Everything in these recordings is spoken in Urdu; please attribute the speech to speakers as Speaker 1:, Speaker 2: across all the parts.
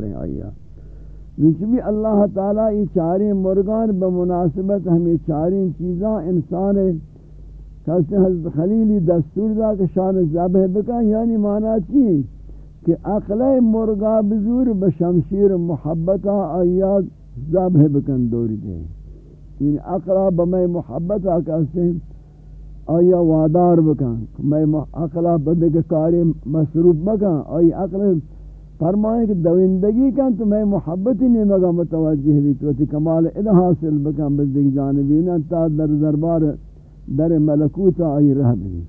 Speaker 1: رہے آیا بھی اللہ تعالیٰ یہ چاریں مرغان بمناسبت ہمیں چاریں چیزاں انسان حضرت خلیلی دستور دا کہ شان ذبح بکا یعنی معنی چی؟ کہ عقل مرغا بزور بشمشیر محبتہ آیا ذبح بکن دوری دے۔ یعنی عقلہ بمی محبتہ کہتے ہیں، آیا وادار بکن، میں عقلہ بدک کاری مصروف بکن، آیا عقل فرمائے کہ دوندگی کن تو میں محبت ہی نہیں مگا متوجہ بھی تو کمال ادھا حاصل بکن بزدگی جانبی نا تا در دربار در ملکوت آئی رہ بھی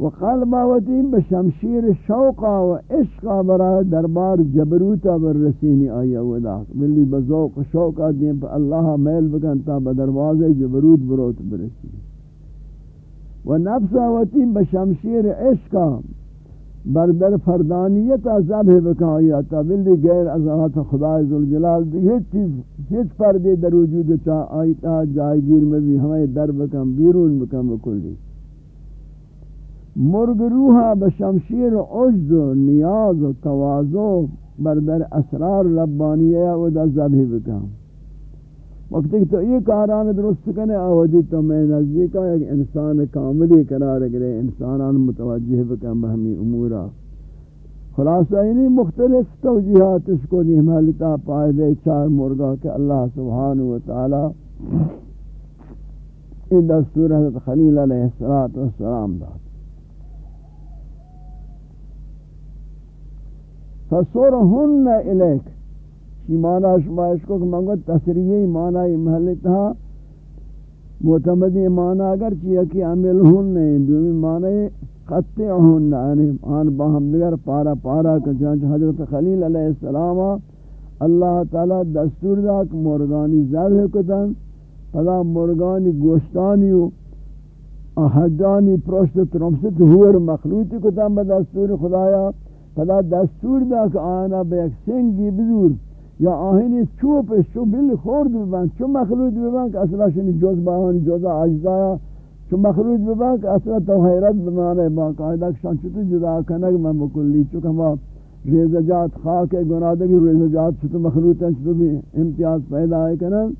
Speaker 1: وقلبا وتی بشمشیر شوقا و عشقا برای دربار جبروتا بر رسینی آئی اولا ملی بذوق شوقا دیم پر اللہ میل بکن تا بدرواز جبروت بروت برسینی و نفسا وتی بشمشیر عشقا بردر فردانیت ذبح بکایا تا بلی غیر از ذات خدا ذوالجلال ہیچ چیز ہیچ پردے در وجود تا آیتا جائگیر میں بھی ہمیں در بکم، بیرون بکم بکلی مرگ روحا بشمشیر عجز و نیاز و توازو بردر اسرار ربانیہ و دا ذبح بکم. وقتی کہ تو یہ کاران درست کنے آودی تو میں نزدیکا ایک انسان کاملی قرار گرے، انسانان متوجہ بکن بہمی امورا۔ خلاصہ یعنی مختلف توجیحات اس کو نیمالتا پائدے چار مرگا کہ اللہ سبحانہ وتعالی این دستور حضرت خلیل علیہ السلام داد فَصُرْهُنَّ إِلَيْكَ شی معنی شما اس کو کہ منگو تصریحی معنی محل تھا۔ معتمدی معنی اگر چیئے کہ عمل ہون نہیں، دومی معنی قطع ہون یعنی آن باہم دیگر پارا پارا کہ چانچہ حضرت خلیل علیہ السلام اللہ تعالی دستور دا کہ مرگانی ذبح کتن، پدا مرگانی گوشتانی و حجانی پرشت ترمست ہور مخلوطی کتن بدستور خدایا۔ پدا دستور دا کہ آنا بے ایک سنگی بزرگ یا آهنی چوب شو بل خورد ببن چون مخلوط ببن که اصلا شنی جز باهانی جزا اجزایا چون مخلوط ببن که اصلا تو حیرت بمانه با قاعده کشان چطور جدا کنگ من بکلی چون ما ریزجات خاک گنادگی ریزجات چطور مخلوط ہیں چطور بھی امتیاز پیدا ہے کنن.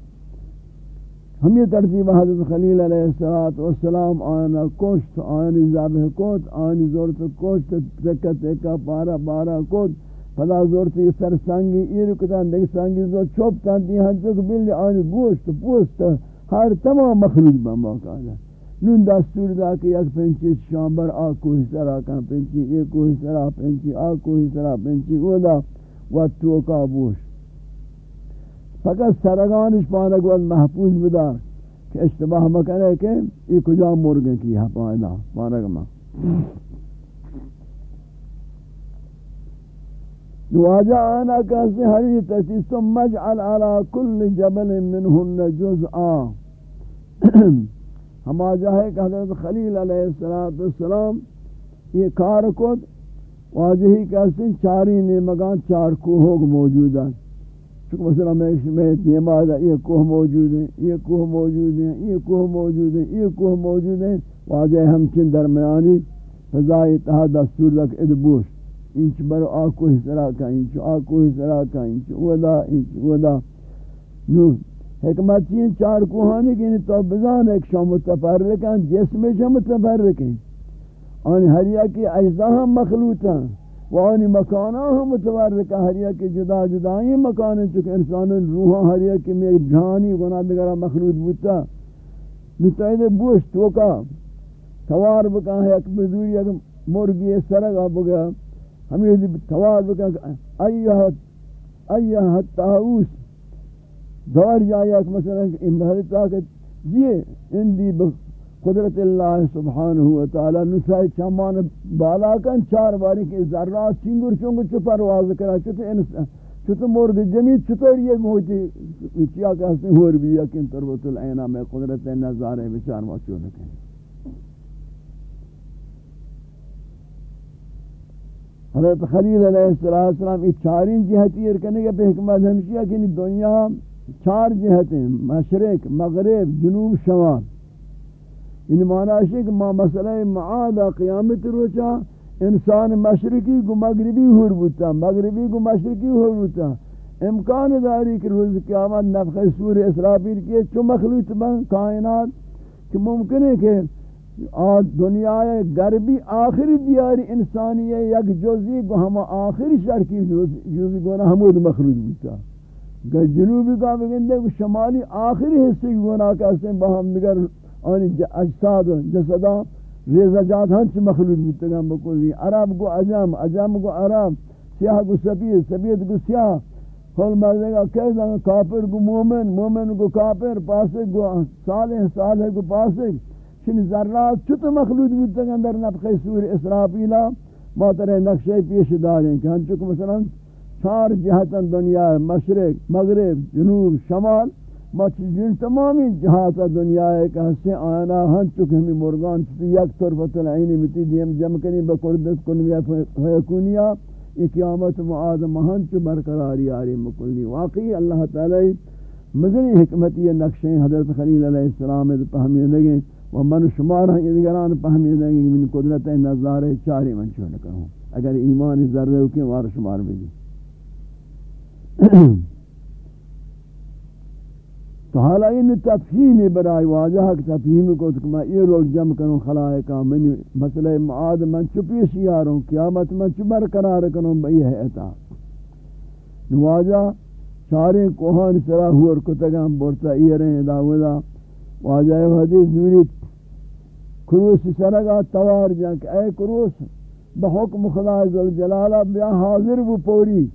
Speaker 1: ہم یہ ترتیب حضرت خلیل علیہ السلام آنا کشت آنی ذابح کت آنی زورت کشت تکہ تکہ پارا پارا کت. پدا زورتی سر سنگی ایر کتان دیکھ سنگی زور چوب تان دی ہن چوک بلی آنی گوشت پوست ہر تمام مخلوط بن باقا نون دستور دا کہ یک پنچی شامبر آ کوئی سرا کن پنچی ای کوئی سرا پنچی آ کوئی سرا پنچی او دا و توکا بوش فقط سرگانش پانک ود محفوظ بدا کہ اشتباہ مکنے کہ ای کجا مرگن کی ہے پانک پانک محفوظ نواجہ آنا کہتے ہیں ہری تشتی ثم اجعل على كل جبل منهن جزءا ہما جاہے کہ حضرت خلیل علیہ السلام یہ کار کد واضحی کہتے ہیں چاری نمگان چار کوہوں موجود ہیں۔ چونکہ مثلا میں ایک شمیت یہ مادہ یہ کوہ موجود ہیں، یہ کوہ موجود ہیں، یہ کوہ موجود ہیں، یہ کوہ موجود ہیں۔ واضح ہم چن درمیانی فضائی تہا دستور لک ادبوش۔ انچ بر آکو حسرا کا انچ، آکو حسرا کا انچ، ودا انچ، ودا۔ نو حکمت چین چار کوہانی کی تو بزان ایک شام متفرقان، جسم شام متفرقیں آن ہر کی اجزا ہم مخلوطاں و آن مکانا ہم متفرقاں ہر کی جدا جدا ہی مکان چکہ انسان روحاں ہر کی میں جانی گناہ دگرہ مخلوط بوتا متعید بوش توکا، توار بکا ہے ایک بزوری، ایک مرگی سرگا بگا۔ ہمیں یہ توار بکن ایہ ایہ تاؤس دور جایا کہ مثلا ان بہت طاقت یہ اندی قدرت اللہ سبحانہ و تعالی نسائی چمان بالا کن چار باری کے ذرات چنگر چنگر چو پرواز کرا، چو انسان چو مرد جمی چطور یہ ہوتی چیا کہتے ہیں ہور بھی یقین تربت العینہ میں قدرت نظارے بچار موچو لکھیں حضرت خلیل علیہ السلام یہ چارین جہتی ارکنے کے حکمت ہمشیہ کہ دنیا چار جہتیں، مشرق، مغرب، جنوب، شمال۔ یعنی معنی ہے کہ ما مسئلہ معادہ قیامت روچا، انسان مشرقی کو مغربی ہور بوتا، مغربی کو مشرقی ہور بوتا۔ امکان داری کہ روز قیامت نفخ سور اسرافیل کی چو مخلوط بن کائنات، کہ ممکن ہے کہ دنیا غربی آخری دیاری انسانی ہے یک جزی کو ہم آخری شرکی جزی کو حمود مخلوط بوتا جنوبی کا بگندے کو شمالی آخری حصے کی گناہ کہتے ہیں باہم نگر اجساد جسدان ریزہ جات ہنچ مخلوط بتگم بکلی عرب کو عجم عجم کو عرب سیاہ کو سفید سفید کو سیاہ کل مردے گا کہہ کافر کو مومن مومن کو کافر، پاسک کو صالح صالح کو پاسک. چن ذرات چھت مخلوط بتگم در نفخ سور اسرافیلا ما ترے نقشے پیش داریں کہ ہنچک مثلا چار جہتاں دنیا ہے مشرق، مغرب، جنوب، شمال، ما جن تمامی جہات دنیا ہے کہ ہستے آنا ہن چکے ہمیں مرگان چکے یک طرفت العینی متی دیم جمع کنی بکردت کنی فیکونیا یہ قیامت معاد مہن چو برقراری آری مکلی۔ واقعی اللہ تعالی مزنی حکمتی نقشیں حضرت خلیل علیہ السلام پہمی لگیں و من شمار ہیں ادگران پہمی لگیں من قدرت نظار چاری من چو نکروں اگر ایمان ذرے ہوکیں وار شمار بھی تو حالا این تفہیم برای واجہ کہ تفہیم کو کہ میں یہ لوگ جمع کروں خلائقہ من مسئلہ معاد من چپی سیاروں قیامت من چپ برقرار کروں بئی ہے اتا واجہ چارے کوہان سرا ہور کتگاں بورتا یہ رہے داودا. واجہ حدیث دوری کروس سرگا توار جا کہ اے کروس بحکم خدا ذوالجلالہ بیا حاضر وہ پوری.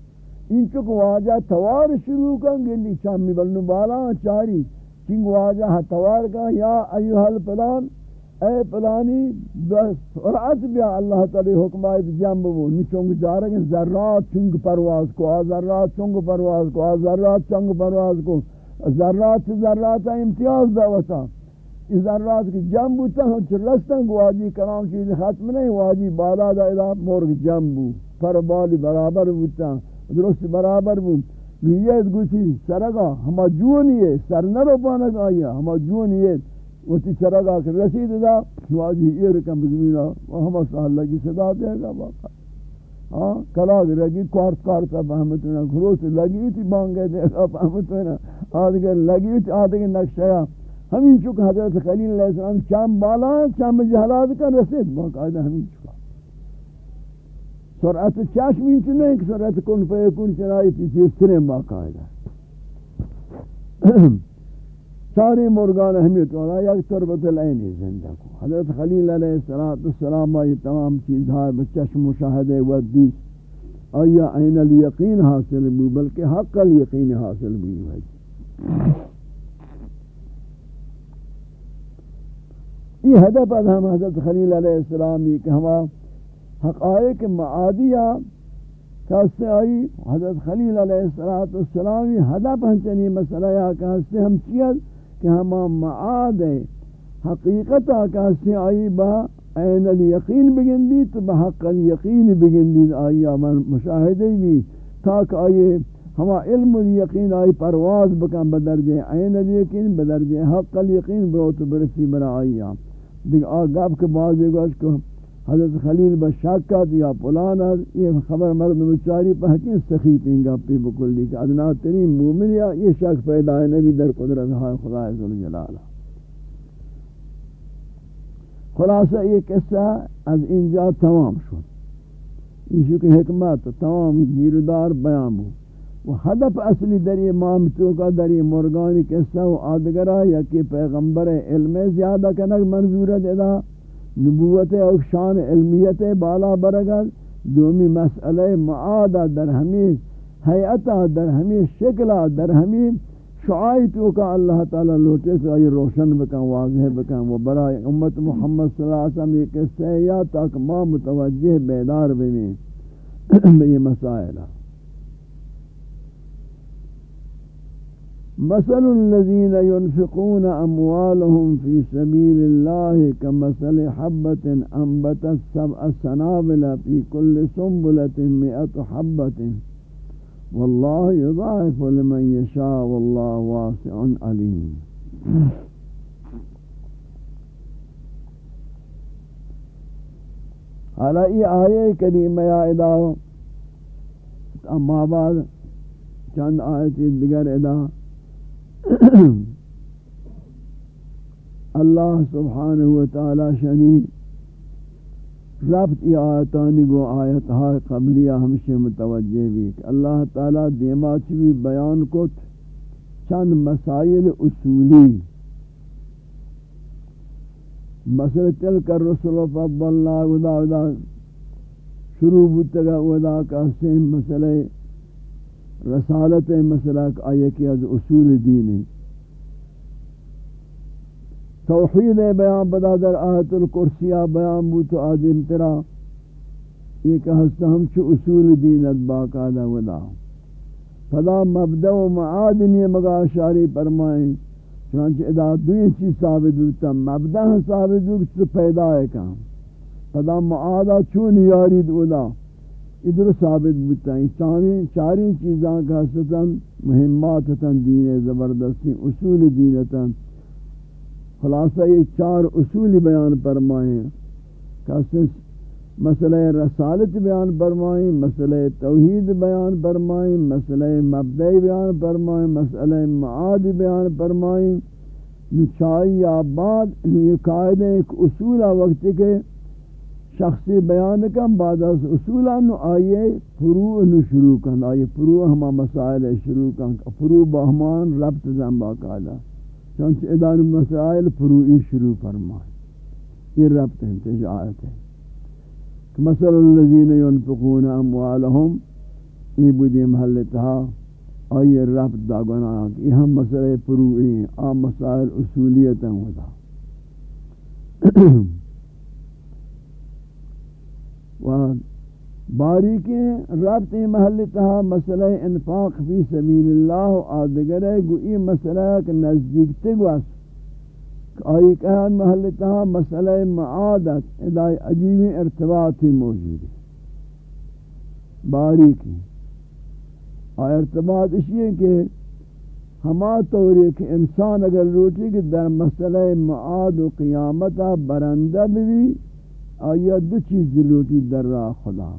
Speaker 1: این چک واجہ توار شروع کن گلی چامی بلنو بالا چاری. چنگ واجہ توار کا یا ایوہ الپلان اے پلانی سرعت بیا اللہ تعالی حکم آئیت جنب بو نیچونگ جارگیں ذرات چنگ پرواز کو، آ ذرات چنگ پرواز کو، آ ذرات چنگ پرواز کو. ذرات ذرات امتیاز دعوتا اس ذرات کی جنب بوتا ہوں چھ رستن کو واجی کلام چیز ختم نہیں، واجی بالا دا الہ مورگ جنب بو پر بالی برابر بوتا درست برابر بود نیت گوتی سرگا، ہما جونی ہے سر نرو پانک آیا ہما جونی ہے وتی سرگا کہ رسید دا نواجی ایر کم بزمینا و ہما سال لگی صدا دے گا باقا ہاں کلاگ رگی، کارت کارت کارتا فهمتونا گروس لگی تی بانگے دے گا فهمتونا آدھگر لگی تی آدھگر نقشایا ہمین چکہ حضرت خلیل علیہ السلام چام بالا چام جہلات کا رسید۔ باقا ہمین چکہ سرعت چشم این چی نہیں کہ سرعت کن فیکون چنائی تیسی استرین باقاعدہ ساری مرگان اہمیت والا یک تربت العینی زندہ کو۔ حضرت خلیل علیہ السلام یہ تمام چیز ہے بچشم مشاہدے ودیس آیا عین الیقین حاصل بھی، بلکہ حق الیقین حاصل بھی ہے۔ یہ ہدف ہم حضرت خلیل علیہ السلام یہ کہ ہمارا حقائق معادیہ کہتے آئی۔ حضرت خلیل علیہ السلام یہ ہدف ہنچنی مسئلہ یا کہتے ہم چیز کہ ہم معاد حقیقت آکاسی آئی با این الیقین بگندی تو بحق الیقین بگندی آئی من مشاہدے بھی۔ تاک آئی ہما علم الیقین آئی پرواز بکن بدرجہ این الیقین بدرجہ حق الیقین بروت برسی برا آئی دیکھ آگاب کے بعض اس کو حضرت خلیل بشاکت یا پلانا یہ خبر مرد مچاری پہ حقین سخی پینگا پی بکلی کہ ادنا ترین مومن یا یہ شک پیدا ہے نبی در قدرت ہاں خدا ذوالجلال خلاصہ یہ قصہ از اینجا تمام شد. یہ شکر حکمت تمام گیردار بیان ہو وہ ہدف اصلی در یہ مامتوں کا در یہ مرگانی قصہ و آدگرہ یا کہ پیغمبر علم زیادہ کنک منظورت ادا نبوت او شان علمیت بالا برگل دومی مسئلہ معادہ در ہمی حیعتہ در ہمی شکلہ در ہمی شعائی تو کا اللہ تعالی لوٹے سے آئی روشن بکن، واضح بکن و برای امت محمد صلی اللہ علیہ وسلم یہ قصہ ہے، یا تاک ما متوجہ بیدار بمیں یہ مسائلہ مثل الذين ينفقون أموالهم في سبيل الله كمثل حبة أنبتت سبع سنابل في كل سنبلة مئة حبة. والله يضاعف لمن يشاء والله واسع عليم. حالا یہ آئے کریمہ یا اداو اما بعد چند آیتی دیگر ادا. اللہ سبحانہ وتعالی شنی ربط ای آیتانی گو آیتها قبلیہ ہمشہ متوجہ بھی کہ اللہ تعالی دیما چوی بیان کت چند مسائل اصولی مثل تلک الرسول فضلنا ودا ودا شروع بودتگا ودا کہتے ہیں مسئلہ رسالت مسئلہ آئے کہ از اصول دین توحید بیان بدا در آیت القرسیہ بیان بوتو آدم ترا۔ یہ کہ ہستا ہم چو اصول دینت باقادہ ودا۔ فدا مبدع و معادنی مگا شاری فرمائیں۔ چنانچہ ادا دوئی چیز ثابت ہوتا مبدع ثابت ہوتا پیدا ہے کام فدا معادہ چون یارید ودا۔ ادھر ثابت ہوتا ہے۔ چاری چیزاں کا ستن مہمات دین زبردستی، اصول دینتن خلاصہ یہ چار اصول بیان فرمائیں کہ مسئلہ رسالت بیان فرمائیں مسئلہ توحید بیان فرمائیں مسئلہ مبدع بیان فرمائیں مسئلہ معاد بیان فرمائیں نچائی آباد یہ قائد ایک اصول وقت کے شخصی بیان کم بعد از اصولا نو آئیے فروع نو شروع کن. آئیے فروع ہما مسائل شروع کن. فروع بہمان ربط زنبا کالا چونچہ ادان مسائل فروعی شروع فرمائے یہ ربط ہے. تجارت ہے مثل الذین ينفقون اموالهم یہ بودی محلتها آئی ربط دا گناہ یہ ہم مسئلہ فروعی ہیں آم مسائل اصولیت ہیں ودا. و باریکی ربط محل تہا مسئلہ انفاق فی سبیل اللہ آدگر ہے گوئی مسئلہ کہ نزدیک تگوس آئی کہا محل تہا مسئلہ معادت ادائی عجیب ارتباطی موجود ہے۔ باریکی آئی ارتباط اس لیے کہ ہما طوری کہ انسان اگر روٹی کہ در مسئلہ معاد و قیامتہ برندہ بھی آیا دو چیز لوٹی در راہ خدا.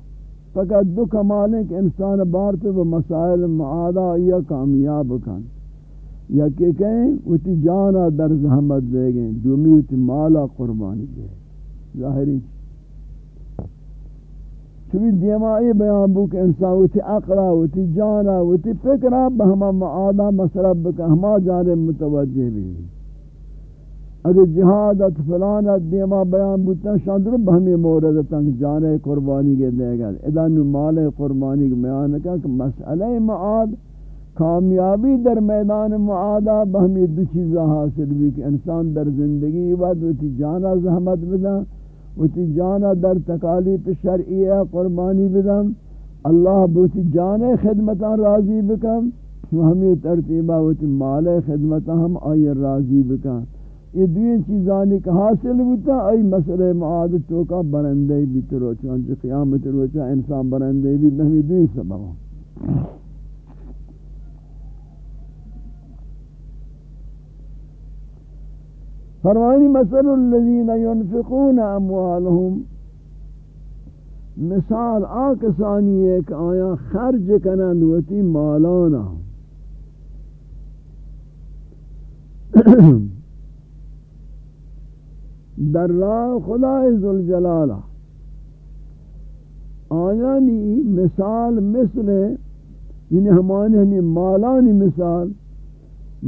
Speaker 1: فقط دو کمال کہ انسان بار تو وہ مسائل معادہ یا کامیاب کن. یا کہ کہیں وہ تی جانا در زحمت دے گئے دومی تی مالا قربانی دے. ظاہری چوی دیمائی بیان بو کہ انسان وہ تی اقلا وہ تی جانا وہ تی فکرہ بہما معادہ مسرب بکن ہما جانب متوجہ بھی اگر جہادت فلانت دیما بیان بودتا شاندر بہمی موردتا کہ جانے قربانی کے دے گا ادھا مال قربانی کے بیان کہا کہ مسئلہ معاد کامیابی در میدان معادہ بہمی دو چیزہ حاصل بھی کہ انسان در زندگی بعد وہ تی جانا زحمت بدا وہ تی جانا در تکالیف شرعیہ قربانی بدا اللہ بوتی جانے خدمتان راضی بکن ہمیں ترتیبہ وہ تی مال خدمتان ہم آئی راضی بکن. یہ دوئی چیزانی کا حاصل ہوتا، ای مسئلہ معاد تو کا برندے بھی ترو چانچہ قیامت روچا، انسان برندے بھی بہمی دوئی سبب فرمانی مثل الذین ينفقون اموالهم مثال آکسانی ایک آیا خرج کنند وتی مالانا در راہ خدا ذوالجلالہ آیانی مثال مثل یعنی ہمانی ہمیں مالانی مثال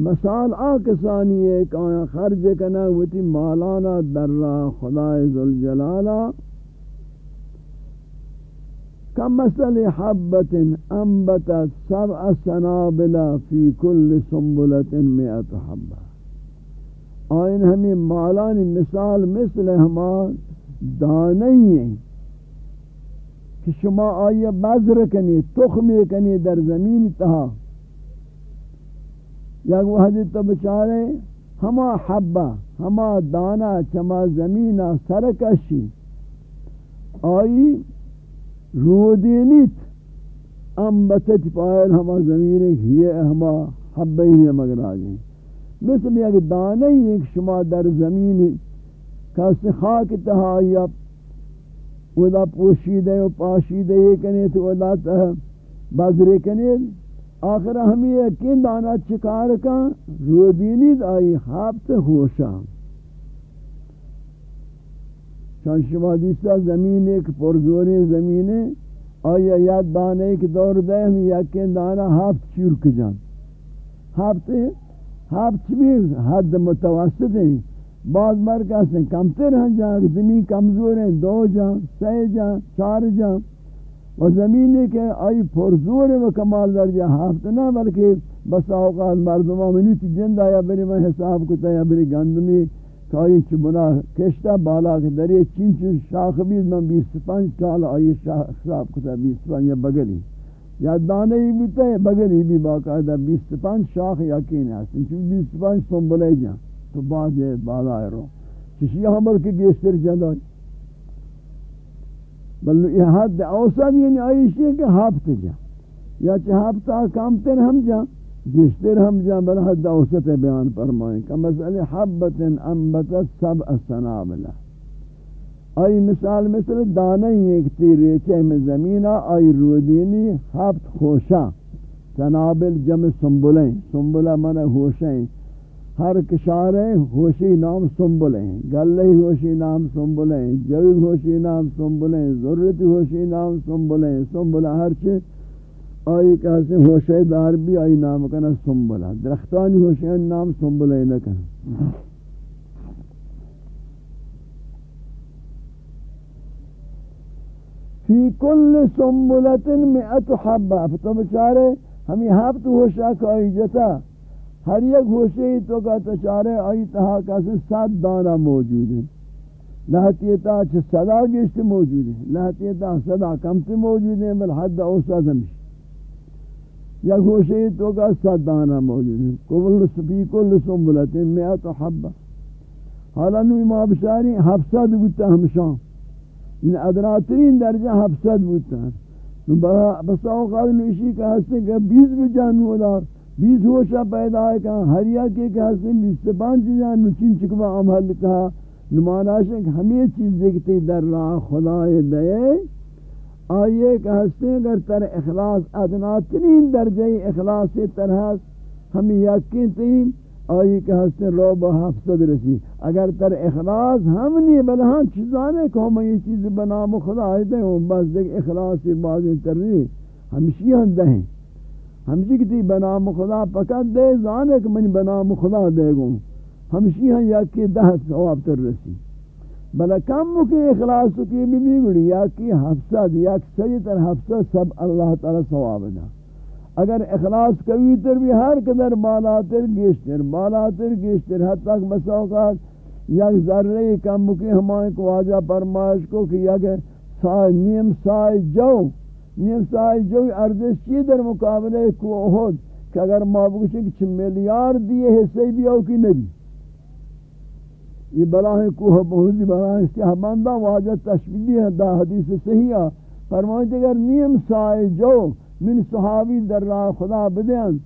Speaker 1: مثال آکسانی ایک آیا خرج کنا وتی مالانا در راہ خدا ذوالجلالہ كمثل حبة أنبتت سبع سنابل في كل سنبلة مئة حبة آئین ہمیں مالانی مثال مثل ہما دانی ہیں کہ شما آئیے بذر کنی تخمی کنی در زمین تہا۔ یک وحدی تو بچارے، ہما حبہ، ہما دانا چما زمین سرکشی۔ آئی رودینیت انبتت پائل ہما زمین ہی، ہما حبہ ہی مگر آگئیں مثل یک دانه ایک شما در زمین کس خاک تہا یا ودا پوشیدے و پاشیدے یہ کنے تو ودا بازرے کنے آخر ہمیں یقین دانا چکار کا رو دینید آئی حابت ہوشا چون شما دیستا زمین ایک پرزوری زمین ہے آیا یاد دانے ایک دور دے ہم یقین دانا حابت چورک جان حابت حابت بھی حد متوسط ہیں۔ بعض مرکز ہیں کمتر ہیں جہاں زمین کمزور ہیں، دو جہاں سی جہاں، چار جہاں۔ و زمینی کہ آئی پرزور و کمال درجہ حافظ نہ، بلکہ بس اوقات مردمہ منیتی جند آیا بری، میں حساب کتا یا بری گندمی کائی چھ بنا کشتا بالا کے دری چین چین شاخ بیز، من بیس پانچ ٹال آئی شاخ حساب کتا بیس پانچ یا بگلی۔ یا دانے ہی بیتا ہے بگلی بھی باقاعدہ بیس پانچ شاخ یقین ہے چون بیس پانچ سنبلے جان. تو بعد یہ بالا ہے رو. چشی ہمر کے گیستر جند آئی بلو یہ حد اوسط یعنی آئیشی کہ ہفت جا یا چھ ہفتہ کامتر ہم جا گشتر ہم جا بل حد اوسط بیان فرمائیں کہ مسئلہ حبت انبتت سبع سنابلہ. آئی مثال مثل دانئی ایک تیرے چہ میں زمینہ، آئی رودینی ہفت خوشہ۔ سنابل جمع سنبلیں، سنبلہ من ہوشیں۔ ہر کشار ہوشی نام سنبل ہیں گلے ہوشی نام سنبل جوی ہوشی نام سنبل ضرورت ہوشی نام سنبل ہیں سنبل ہر چیز آئی کہتے ہیں دار بھی آئی نام کنا سنبل درختانی ہوشی نام سنبل ہے نہ کنا۔ فی کل سنبلت مئت حبہ. تو بچارے ہمیں ہفت ہوشا کو آئی جتا. ہر یک گوشے تو کا تشارے آئی تہا کا سے سات دانہ موجود ہیں. لہتیتا چھ صدا گشت موجود ہیں. لہتیتا صدا کم سے موجود ہیں، بل حد اوسا زمش یا گوشے تو کا سات دانہ موجود ہیں. کل سفی کل سنبلت میات حبہ. حالا نوی ما بشاری، ہفت حفصد بودتا ہمشان ان ادناترین درجہ حفصد بودتا بس اوقات نوشی کا ہستے کہ بیس بجانو دار بیس ہوشا پیدا ہے کہ ہر یک کے حسن بیس سے پانچ جان نچین چکوا عمل تھا نماناش ہے کہ ہمیں چیز دیکھتے در راہ خدا دے آئیے کہ ہستے اگر تر اخلاص ادنا ترین درجہ اخلاص تر طرح ہمیں یقین تیم. آئی کہ ہستے رو بحفظت رسی اگر تر اخلاص ہم نہیں بل بلہاں چیزانے کہ ہم یہ چیز بنام خدا دے ہوں بس دیکھ اخلاص بعض تر نہیں ہمشی ہم دہیں۔ ہمشی کتی بنام خدا پکت دے، زانے کہ من بنام خدا دے گوں ہمشی ہاں یا کی دہ ثواب تر رسی۔ بلا کم کی اخلاص کی بھی بھی گڑی یا کی حفظت یا سری تر حفظت سب اللہ تعالی ثواب دا اگر اخلاص کوی تر بھی ہر قدر بالا تر گیشتر، بالا تر گیشتر، حد تک مساوقات، یک ذرے کم کی ہمائیں کو آجا پرمائش کو کہ یک سائے نیم سائے جو، نیم سائی جو ارزش چی در مقابلے کو احد کہ اگر ما بکشیں کہ چھ ملیار دیئے حصے بھی او کی نبی۔ یہ بلاہیں کوہ بہت دی بلاہیں استحباندہ واجہ تشبیلی ہے دا حدیث صحیح ہے۔ فرمائیں کہ اگر نیم سائی جو من صحابی در راہ خدا بدین.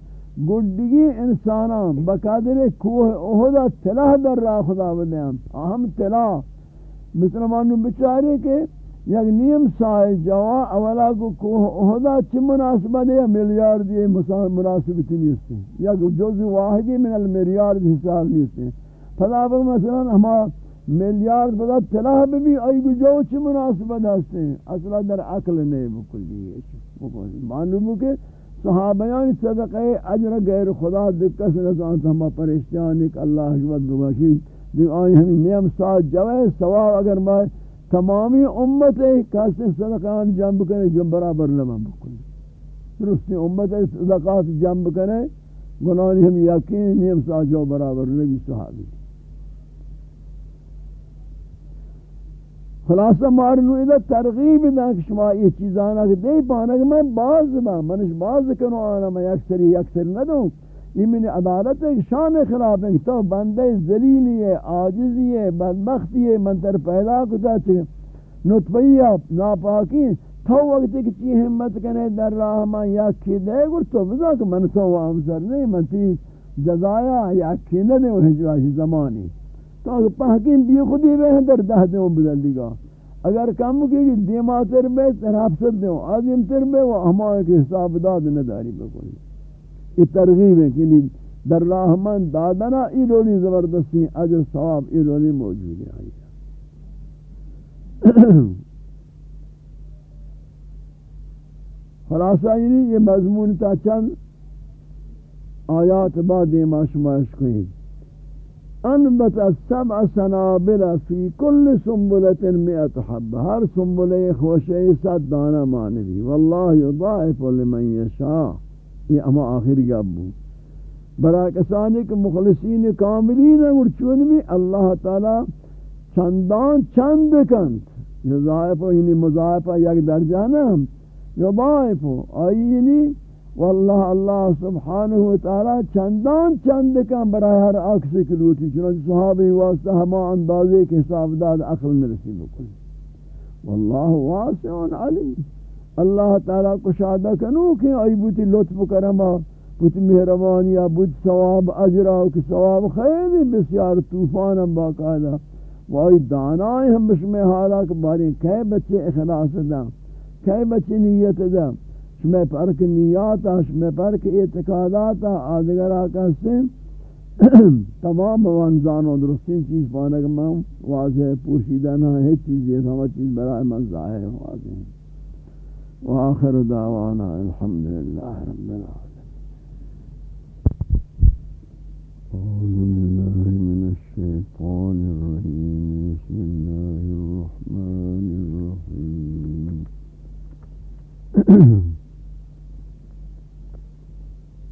Speaker 1: گڑدگی انسانان بقادر کوہ احدا تلاہ در راہ خدا بدین. اہم تلاہ مثل مانو بچارے کہ یک نیم سائے جوا اولا کو کوہ احدا چی مناسبت ہے ملیار دی مناسبت نیستے یک جز واحدی من الملیار دی حساب نیستے فلا بک مثلا ہما ملیار بدا تلاہ بھی آئی گو جو چی مناسبت ہستے اصلا در عقل نہیں بکل بکلی ہے معلوم کہ صحابیان صدقہ اجر غیر خدا دکس نزان ہما پریشتیان ایک اللہ حجبت بگاشی دیکھ آئی ہمیں نیم ساتھ جوائے سواب اگر میں تمامی امت ہے کاسے صدقان جنب کرے جو برابر نہ بکل درست امت ہے، صدقات جنب کرے گناہی ہم یقین نیم سا جو برابر نبی صحابی. خلاصہ مارنو ادھا ترغیب دا کہ شما یہ چیزانا کہ دے پانا کہ میں باز با منش باز کنو آنا، میں اکثری اکثر نہ دوں یہ من عدالت ہے شان خلاف ہے تو بندے ذلیلی ہے عاجزی ہے بدبختی ہے منتر پیدا کتا چھے نطفی ناپاکی تو وقت کی چی حمد کنے در راہ من یکی دے گر تو بزا کہ من تو وامزر نہیں، من تی جزایا یکی نہ دے وہ زمانی۔ تو اگر پاکین بی خودی بے ہیں، در دہ دے بدل دیگا۔ اگر کم کی دیما تر میں طرف سے دیو عظیم تر میں وہ ہمارے کے حساب داد نہ داری یہ ترغیب ہے کہ در راہ من دادنا ای رولی زبردستی، اجر ثواب ای رولی موجود ہے۔ خلاصہ یعنی یہ مضمون تا چند آیات بعد ما شمایش کنید۔ انبت السبع سنابل فی کل سنبلت مئت حب ہر سنبلے خوشے صد دانا مانوی. واللہ یضاعف لمن یشاء یہ اما آخر گبو برا کسانی کہ مخلصین کاملین اور چونمی اللہ تعالی چندان چند کند یضاعف یعنی مضاعف یک درجہ نا یضاعف آئینی یعنی واللہ اللہ سبحانہ وتعالی چندان چند کن برای ہر عکس کلوٹی چنانچہ صحابی واسطہ ہما اندازے کے حساب داد عقل نرسی بکن واللہ واسع علیم. اللہ تعالی کشادہ کنو کہ آئی بوتی لطف کرما بوتی مہربانیا بوتی ثواب اجرا کہ ثواب خیلی بسیار طوفانا باقاعدہ وائی دانائی ہم بشمیں حالا کہ باری کئی بچے اخلاص دا کئی بچے نیت دا شمی پرک نیاتا شمی پرک اعتقاداتا آدگر آکا سے تمام وانزان و درستین چیز پانک میں واضح پوشیدہ نہ ہے چیز یہ ہمیں چیز برای من ظاہر واضح ہے وآخر دعوانا الحمدللہ رب العالمين أعوذ بالله من الشيطان الرجيم بسم الله الرحمن الرحيم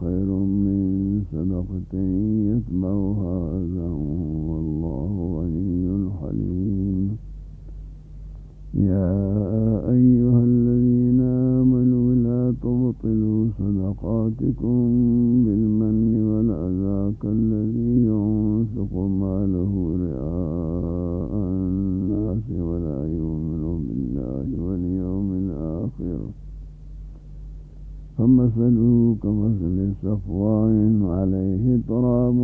Speaker 1: خير من صدقة يتبعها أذى والله غني حليم يا أيها الذين آمنوا لا تبطلوا صدقاتكم بالمن والأذى كالذي ينفق ماله رئاء الناس ولا يؤمن بالله واليوم الآخر فمثله كمثل صفوان عليه تراب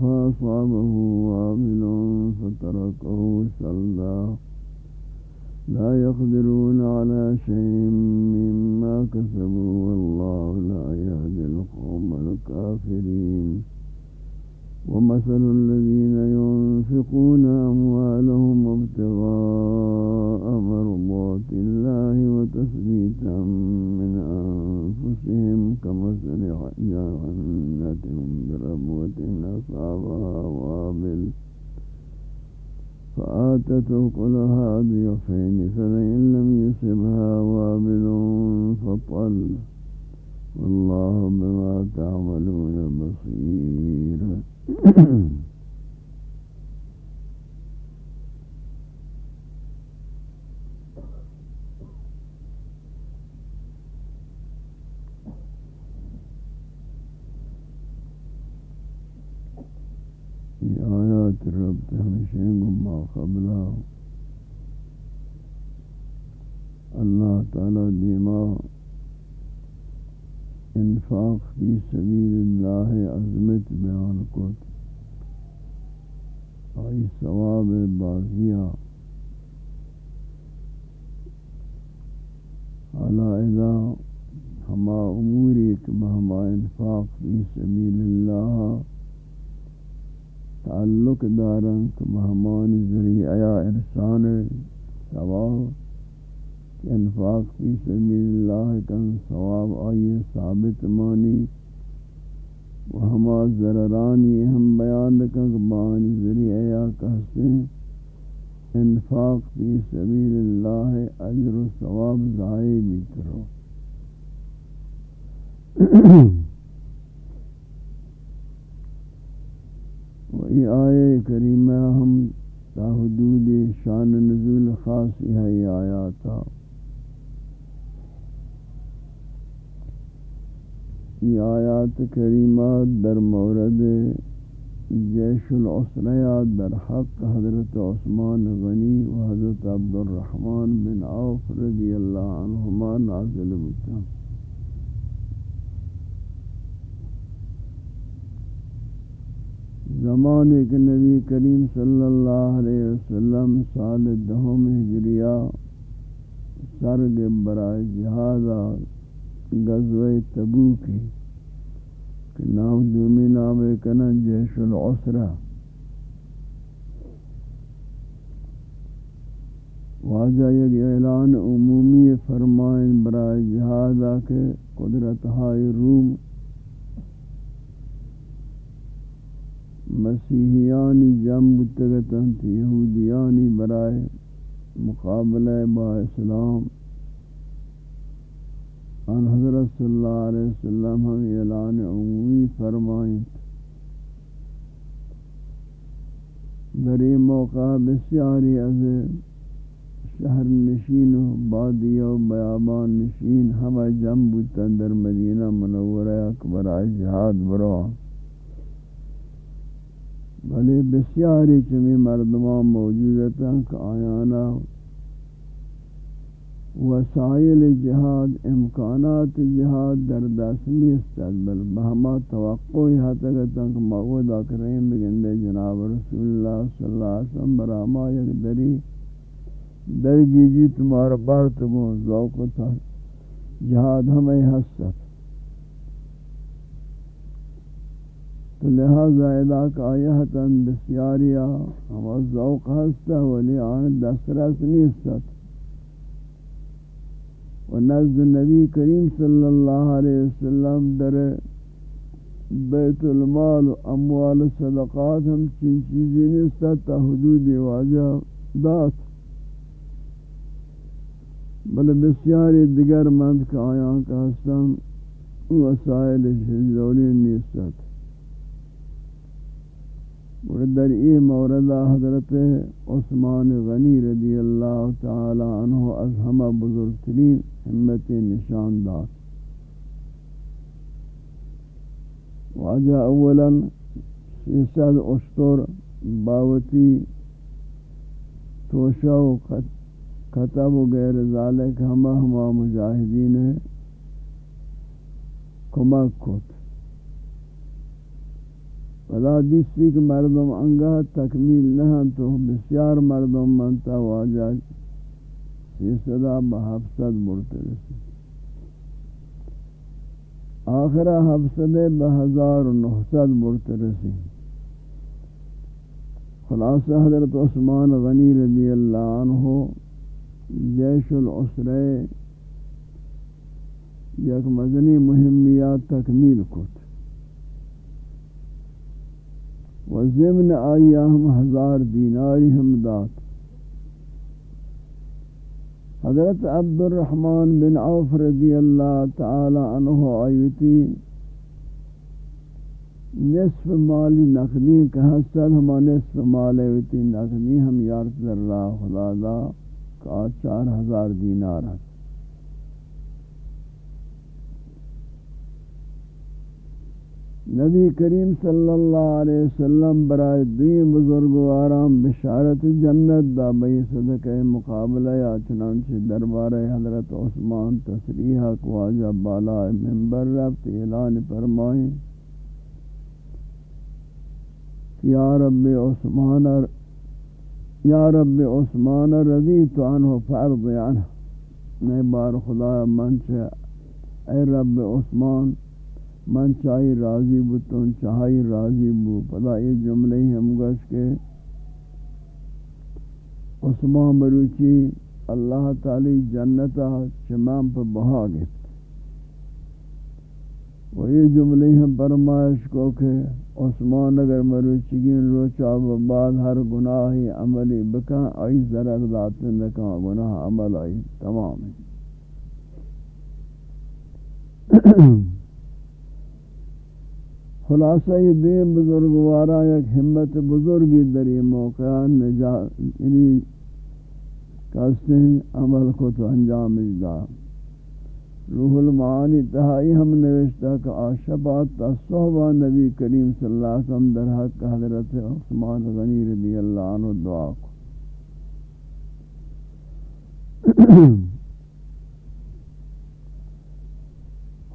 Speaker 1: فأصابه وابل فتركه سلدا لا يقدرون على شيء مما كسبوا والله لا يهدي القوم الكافرين. ومثل الذين ينفقون أموالهم جنة بربوة أصابها وابل فآتت أكلها ضيفين فلئن لم يصبها وابل فطل. والله بما تعملون بصير. یہ رب ہمیشہ گما قبلہ اللہ تعالی دیما انفاق فی سبیل اللہ عظمت بیان کو آئی ثواب بازیہ حالا اذا ہما اموری کما انفاق فی سبیل اللہ تعلق دارن کہ مہمان ذریعہ انسان ثواب انفاق فی سبیل اللہ کن ثواب آئیے ثابت مانی و ہما ضررانی ہم بیان کن کہ بان ذریعہ کہتے ہیں انفاق فی سبیل اللہ اجر و ثواب ضائع بھی کرو۔ یہ آئے کریمہ، ہم تا حدود شان نزول خاص یہ آیا تھا یہ آیات کریمہ در مورد جیش العسریہ در حق حضرت عثمان غنی و حضرت عبد الرحمن بن عوف رضی اللہ عنہما نازل بکنم زمانے کے نبی کریم صلی اللہ علیہ وسلم سال دہم ہجریہ سرگ برائے جہازہ غزوہ تبوکی کہ نام دومی نام کنن جیش العسرہ۔ واجہ یک اعلان عمومی فرمائن برائے جہازہ کے قدرت ہائی روم مسیحیانی جم بتگتن یہودیانی برائے مقابلہ با اسلام۔ ان حضرت صلی اللہ علیہ وسلم ہم اعلان عمومی فرمائیں۔ دری موقع بسیاری از شہر نشین و بادی و بیابان نشین ہمیں جم بودتن در مدینہ منورہ، اکبر جہاد برو بھلے بسیاری چمی مردمان موجودتا کہ آیانا وسائل جہاد، امکانات جہاد در دست نیستد بل بہما توقعی حتی تک مغود آکرین بگندے جناب رسول اللہ صلی اللہ علیہ وسلم براما یک دری درگی جی تمہارا بارت بارتگو ذوق تھا جہاد ہمیں حسد تو لہذا ادا کا آیہتاً بسیاریا ہم ذوق حسد ولی آن دسترس نیستد و نزد نبی کریم صلی اللہ علیہ وسلم در بیت المال و اموال صدقات ہم چین چیزیں نیستا تا حدود واجہ دات بل بسیاری دیگر مند کا آیاں کا حسن وسائل شجوری نیستا در ای مورد حضرت عثمان غنی رضی اللہ تعالی عنہ از ہمہ بزرگترین ہمت نشان دار۔ واجہ اولا سیسد اشتر باوتی توشہ و خطب و غیر ذالک ہمہ ہمہ مجاہدین کمک کت۔ فلا دیسی کہ مردم انگا تکمیل نہ تو. بسیار مردم منتا واجہ سی صدا بحفظت مرترسی آخرہ حفظت بہزار نحصد مرترسی خلاصہ حضرت عثمان غنی رضی اللہ عنہ جیش العسرے یک مدنی مہمیات تکمیل کت و ضمن آئی ہم ہزار دیناری ہم دات حضرت عبد الرحمن بن عوف رضی اللہ تعالی عنہ آیوتی نصف مالی نقدی کا حسد ہما نصف مالی ویتی نقدی ہم یارت اللہ خدا دا کا چار ہزار دینار ہے نبی کریم صلی اللہ علیہ وسلم برائے دین بزرگ آرام بشارت جنت دا بئی صدقہ مقابلہ یا چنانچہ دربار حضرت عثمان تصریحہ کو آجا بالا ممبر رفت اعلان فرمائیں یا رب عثمان یا رب عثمان رضی تو عنہ فرض عنہ۔ میں بار خدا منچ اے رب عثمان من چاہی راضی بتون چاہی راضی بو۔ پدا یہ جملے ہی ہم گوش کے عثمان مروچی اللہ تعالی جنتا چمام پر بہا گت وہ یہ جملے ہم فرمائش کو کہ عثمان اگر مروچگین روچا بعد ہر گناہی عملی بکا، آئی ضرر ذات نکا گناہ عمل آئی، تمام۔ ہے خلاصہ یہ دین بزرگوارا یک ہمت بزرگی در یہ موقع نجات یعنی کہتے ہیں، عمل کو تو انجام اجدا روح المعانی تہائی ہم نوشتا کہ آشبات تا صحبہ نبی کریم صلی اللہ علیہ وسلم در حق حضرت عثمان غنی رضی اللہ عنہ دعا کو۔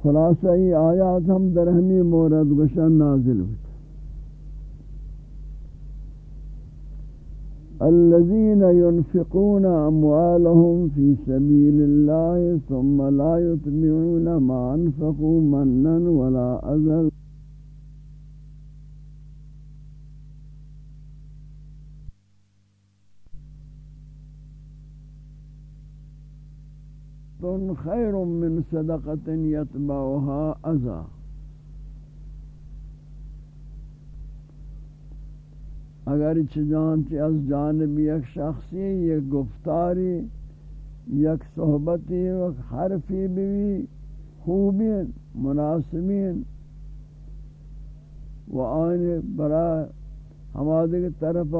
Speaker 1: خلاصہ یہ آیات ہم در ہمی مورد گشن نازل ہوئی۔ الذين ينفقون أموالهم في سبيل الله ثم لا يتبعون ما أنفقوا منا ولا أذل خير من صدقة يتبعها أذى. اگر چجانتی از جانب یک شخصی، یک گفتاری، یک صحبتی، یک حرفی بھی خوبین مناسبین و آن برای ہمارے کی طرف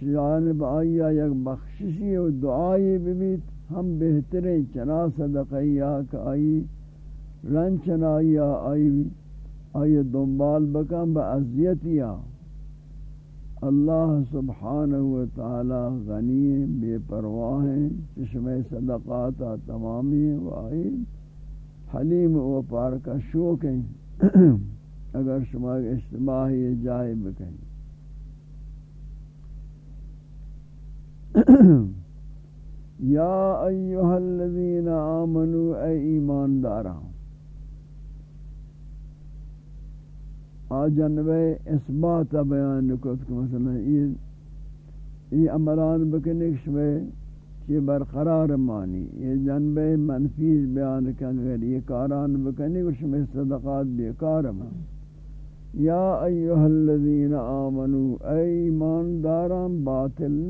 Speaker 1: جانب آیا، یک بخششی و دعائی بھی ہم بہترین چنا صدقیہ کا آئی رنچنا آئی آئی آئی دنبال بکم با عذیتیا اللہ سبحانہ و تعالی غنی بے پرواہ ہیں، چشم صدقات تمامی و آئین حلیم و پار کا شوق ہیں۔ اگر شما اجتماعی جائے بکیں یا ایوہ الذین آمنوا اے ایمان داران جنب اثبات بیان کت کہ مثلا یہ یہ امران بکنک شوے یہ برقرار مانی یہ جنب منفی بیان کن اگر یہ کاران بکنک شوے صدقات بیکار مان یا ایوہ الذین آمنوا اے ایمان داران باطل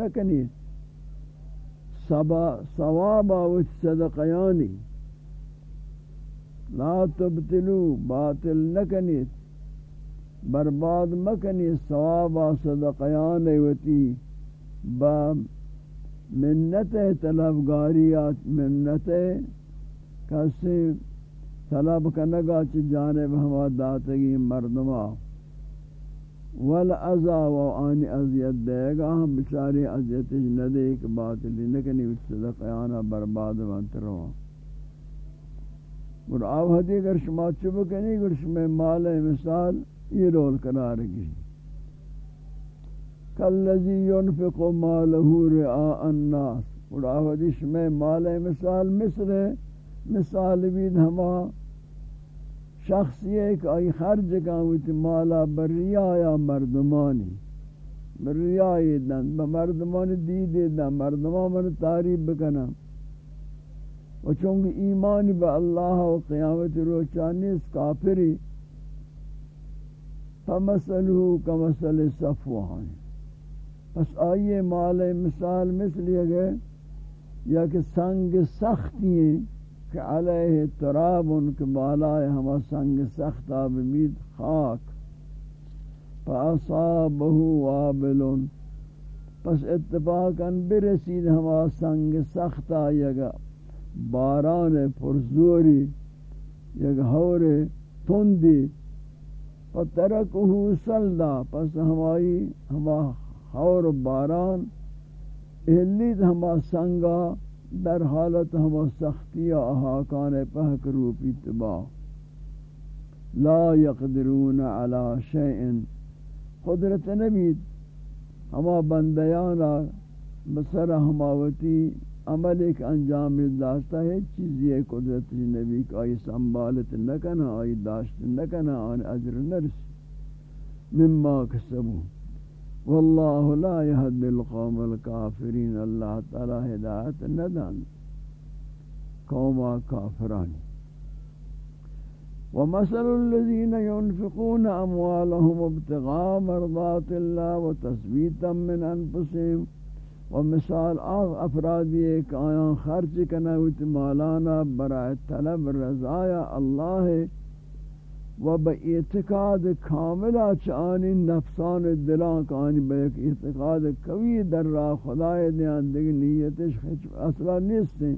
Speaker 1: نکنید ثوابا وچ صدقیانی. لا تبتلو باطل نکنید. برباد مکنی ثواب صدقیان وتی. با منت طلبگاریات، منت کسی طلب کنگا چی جانب ہما داتگی مردما. والعزا و آنی عذیت دے گا ہم بچاری عذیتش ندے کہ باطلی نکنی صدقیانا برباد وانت روان اور آو حدی گر شما چبکنی گر شما مال مثال، یہ رول قرار گئی۔ کالذی ينفق ماله رعاء الناس۔ اور حدیث میں مال مثال مثل مثال بھی ہما شخص یہ کہ ای خرج کا وت مالا بریا یا مردمانی. بریا دن بمردمان دید دن، مردمان من تعریف بکنا و چونکہ ایمان با اللہ و قیامت روچانی اس کافری. فمثله كمثل صفوان. پس آئیے مال مثال مثل یہ گئے یا کہ سنگ سختی ہیں کہ علیہ تراب ان کے بالائے ہما سنگ سخت آبید خاک۔ فاصابہ وابل۔ پس اتفاقا برسید ہما سنگ سخت آئیگا باران پرزوری، یک ہور تندی۔ فترکہو سلدا۔ پس ہمائی، ہما خور باران۔ اہلیت ہما سنگا۔ در حالت ہما سختی آہاکان پہک روپی تبا لا يقدرون على شيء قدرت نبید. ہما بندیانا بسر ہماوتی عمل ایک انجام داشتا ہے چیز یہ قدرت نبی کا آئی سنبالت نکنا، آئی داشت نکنا، آن اجر نرس مما کسبو. واللہ لا يهد القوم الكافرین اللہ تعالی ہدایت ندان قوما کافرانی ومثل الذين ينفقون أموالهم ابتغاء مرضات الله وتثبيتا من أنفسهم و مثال آغ افرادی ایک آیاں خرچ کنا کنویت مالانا برای طلب رضایا اللہ ہے و با اعتقاد کاملا چانی نفسان دلان کانی با اعتقاد قوی در را خدای دیان، دیگه نیتش اصلا نیستیم نیستیں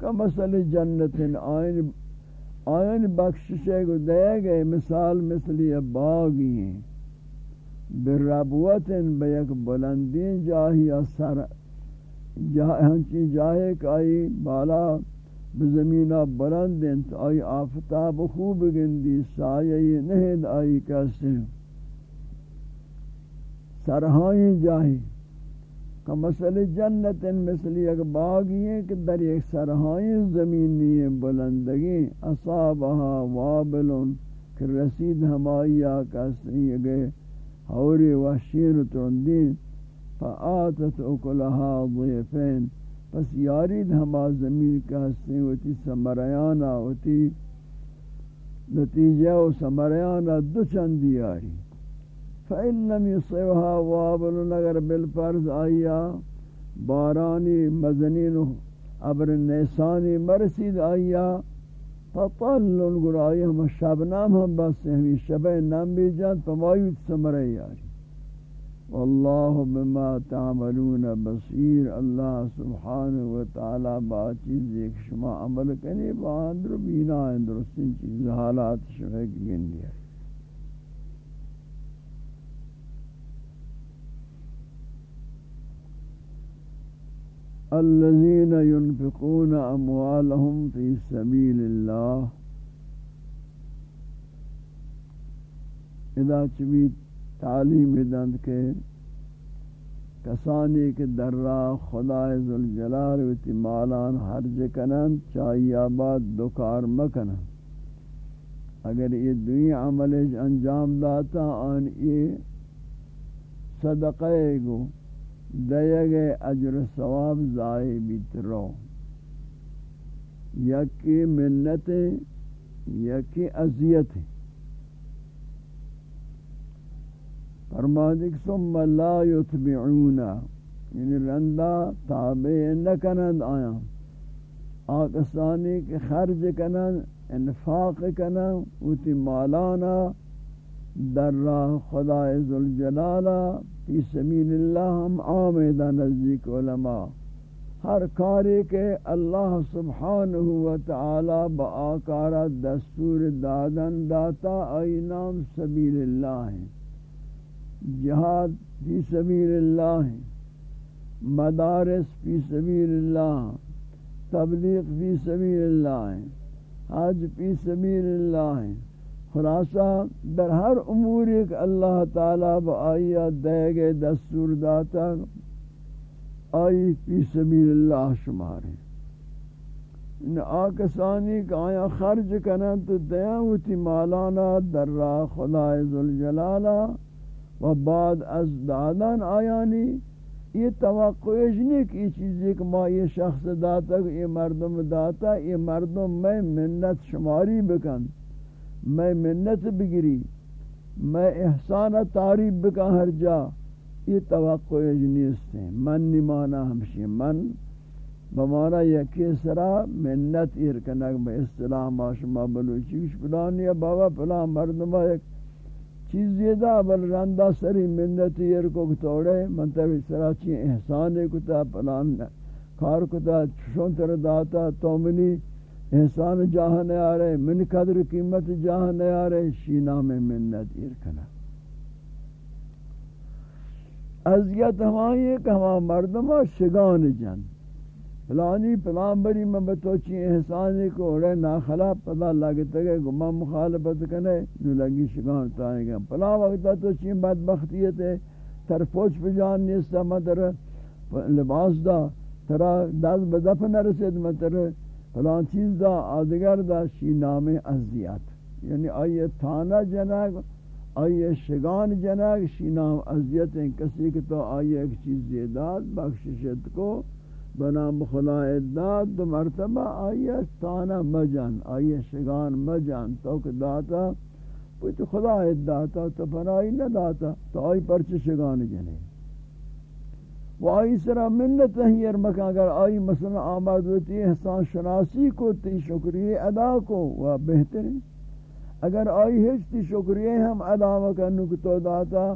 Speaker 1: کمثل جنت آئین آئین بخششے کو دے گئے مثال مثلی باغی. ہیں بربوت بیک بلندین جاہی اثر ہنچی جاہے کہ آئی بالا بزمینہ بلند تو آئی آفتاب خوب گندی سایہ نہد آئی کیسے سرہائیں جاہی کمثل جنت مثلی ایک باغی ہے کہ در ایک سرہائیں زمینی بلندگی اصابہا وابلن کہ رسید ہمائی آکا سنی گئے حوری وحشین ترندین فآتت اکلہا ضیفین پس یارید ہما زمین کا سنی وتی سمریانا وتی نتیجہ و سمریانا دو چندی آری فَإِن لَمْ يُصِبْهَا وَابِلٌ، اگر بالفرض آیا بارانی مزنین و عبر نیسانی مرسید آیا فَطَلٌ گرائی ہم شبنام ہم بس، ہمیں شبہ نام بھی جات فمایوت سمرئی آری واللہ بما تعملون بصیر اللہ سبحانہ وتعالی با چیز ایک شما عمل کنی با اندر بینا اندر چیز حالات شما گن دیا. الذين ينفقون أموالهم في سبيل الله. إذا چوی تعلیم دند کے کسانی کے در راہ خدا ذوالجلال و مالان حرج کنن چاہیے آباد دکار مکنن اگر یہ دوئی عمل انجام داتا، آن یہ صدقہ گو دیا گئے اجر ثواب ضائع بیترو یکی منت، یکی اذیت۔ فرمادک ثم لا یتبعونا یعنی رندہ تابع نکنند آیا آکسانی کے خرج کنند، انفاق کنند، اوتی مالانا در راہ خدا ذوالجلالہ فی سبیل اللہ ہم آمدہ نزدیک علماء. ہر کاری کے اللہ سبحانہ و تعالی با آکارا دستور دادن داتا آئی نام سبیل اللہ ہے جہاد فی سبیل اللہ، مدارس فی سبیل اللہ، تبلیغ فی سبیل اللہ، حج فی سبیل اللہ۔ خلاصہ، در ہر امور ایک اللہ تعالیٰ با آئیہ دے گئے دستور داتا، آئی فی سبیل اللہ شمار ان آکسانی کا آیا خرج کنن تو دیا ہوتی مالانا در راہ خدا ذوالجلالہ۔ و بعد از دادن آیانی، یہ توقع نہیں کہ یہ چیز ایک ما یہ شخص داتا یہ مردم داتا یہ مردم میں منت شماری بکن میں منت بگری میں احسان تعریف بکا ہر جا. یہ توقع اجنیست ہیں من نمانا ہمشی من بمانا یکی سرا منت ارکنک با اصطلاح ما شما بلوچیش پلان یا بابا پلان مردمہ ایک چیز زیدہ بل رندہ سری منت ارکو کتوڑے منتوی سرا چی احسان کتا، پلان کار کتا، چشون تر داتا، تومنی احسان جاہ نہ آ رہے من قدر قیمت جاہ نہ آ رہے شینا میں منت ارکنا ازیت ہمائی ہے کہ ہما مردمہ شگان جن۔ فلانی پلان بری میں بتوچی احسانی کو رہے ناخلا پدا لگتا گئے گمہ مخالفت کنے جو لگی شگان تائیں گے پلان وقتا تو چین بدبختیت ہے تر پوچ پہ جان نیستا مدر لباس دا ترا دل بدف نرسید مدر فلان چیز دا آدگر دا شی نام ازیات یعنی آئیے تھانہ جنگ آئیے شگان جنگ، شی نام ازیت ہیں کسی کہ تو آئیے ایک چیز دیداد بخششت کو بنام خدا اداد دو مرتبہ، آئیے تھانہ مجن، آئیے شگان مجن، تو کہ داتا تو خدا اداتا تو پناہی نہ داتا، تو آئی پرچ شگان جنے۔ و آئی سرا منت تحیر مکہ، اگر آئی مثلا آمد ہوتی، احسان شناسی کو تی شکریہ ادا کو، وہ بہتر ہے۔ اگر آئی ہچ تی شکریہ ہم ادا مکنو کتو داتا،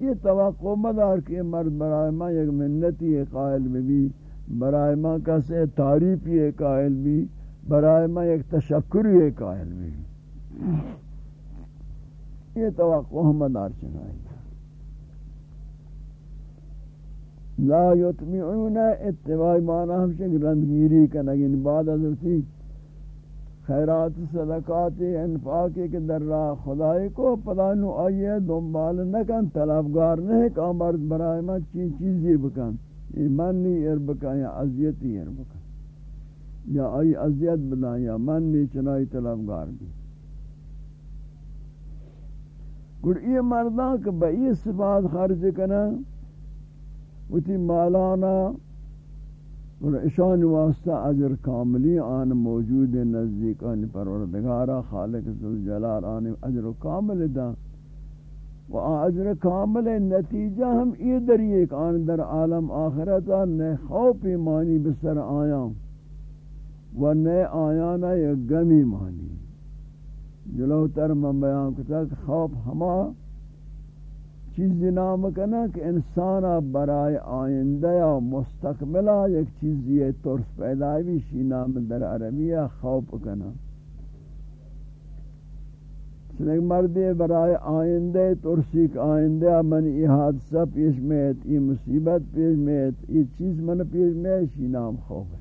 Speaker 1: یہ توقع مدار کہ مرد برائے میں یک منتی قائل بھی برائے ما کسے تعریف یہ قائل بھی، برائے ما ایک تشکر یہ قائل بھی۔ یہ توقع ہم دار چنائی لا یتمعون اتباع معنی ہم سے رندگیری کا نگین بعد حضرتی خیرات، صدقات، انفاق کے در راہ خدای کو پدا نو آئیے، دنبال نکن، طلبگار نہیں کہ مرد برائے ما چین چیزی بکن۔ منی ایر بکن یا عذیتی ایر بکن یا آئی عذیت بنا یا من منی چنائی طلبگار بھی گر یہ مردان کہ بئی صفات خرج کنا، وتی مالانا اور اشان واسطہ اجر کاملی آن موجود نزدیک آن پروردگارا، خالق ذوالجلال آن اجر کامل دا۔ و اجر کامل نتیجہ ہم یہ دریئے کہ آن در عالم آخرتا نئے خوف مانی بسر آیا و نئے آیانا یک گمی مانی جلو تر من بیان کتا کہ خوف ہما چیزی نام کنا کہ انسان برائے آئندہ یا مستقبلہ ایک چیزی ترس پیدا بھی شی نام در عربیہ خوف کنا سنگ مردی برائے آئندہ ترسی کہ آئندہ من ای حادثہ پیش میت ای مصیبت پیش میت ای چیز من پیش میت شی نام خوف ہے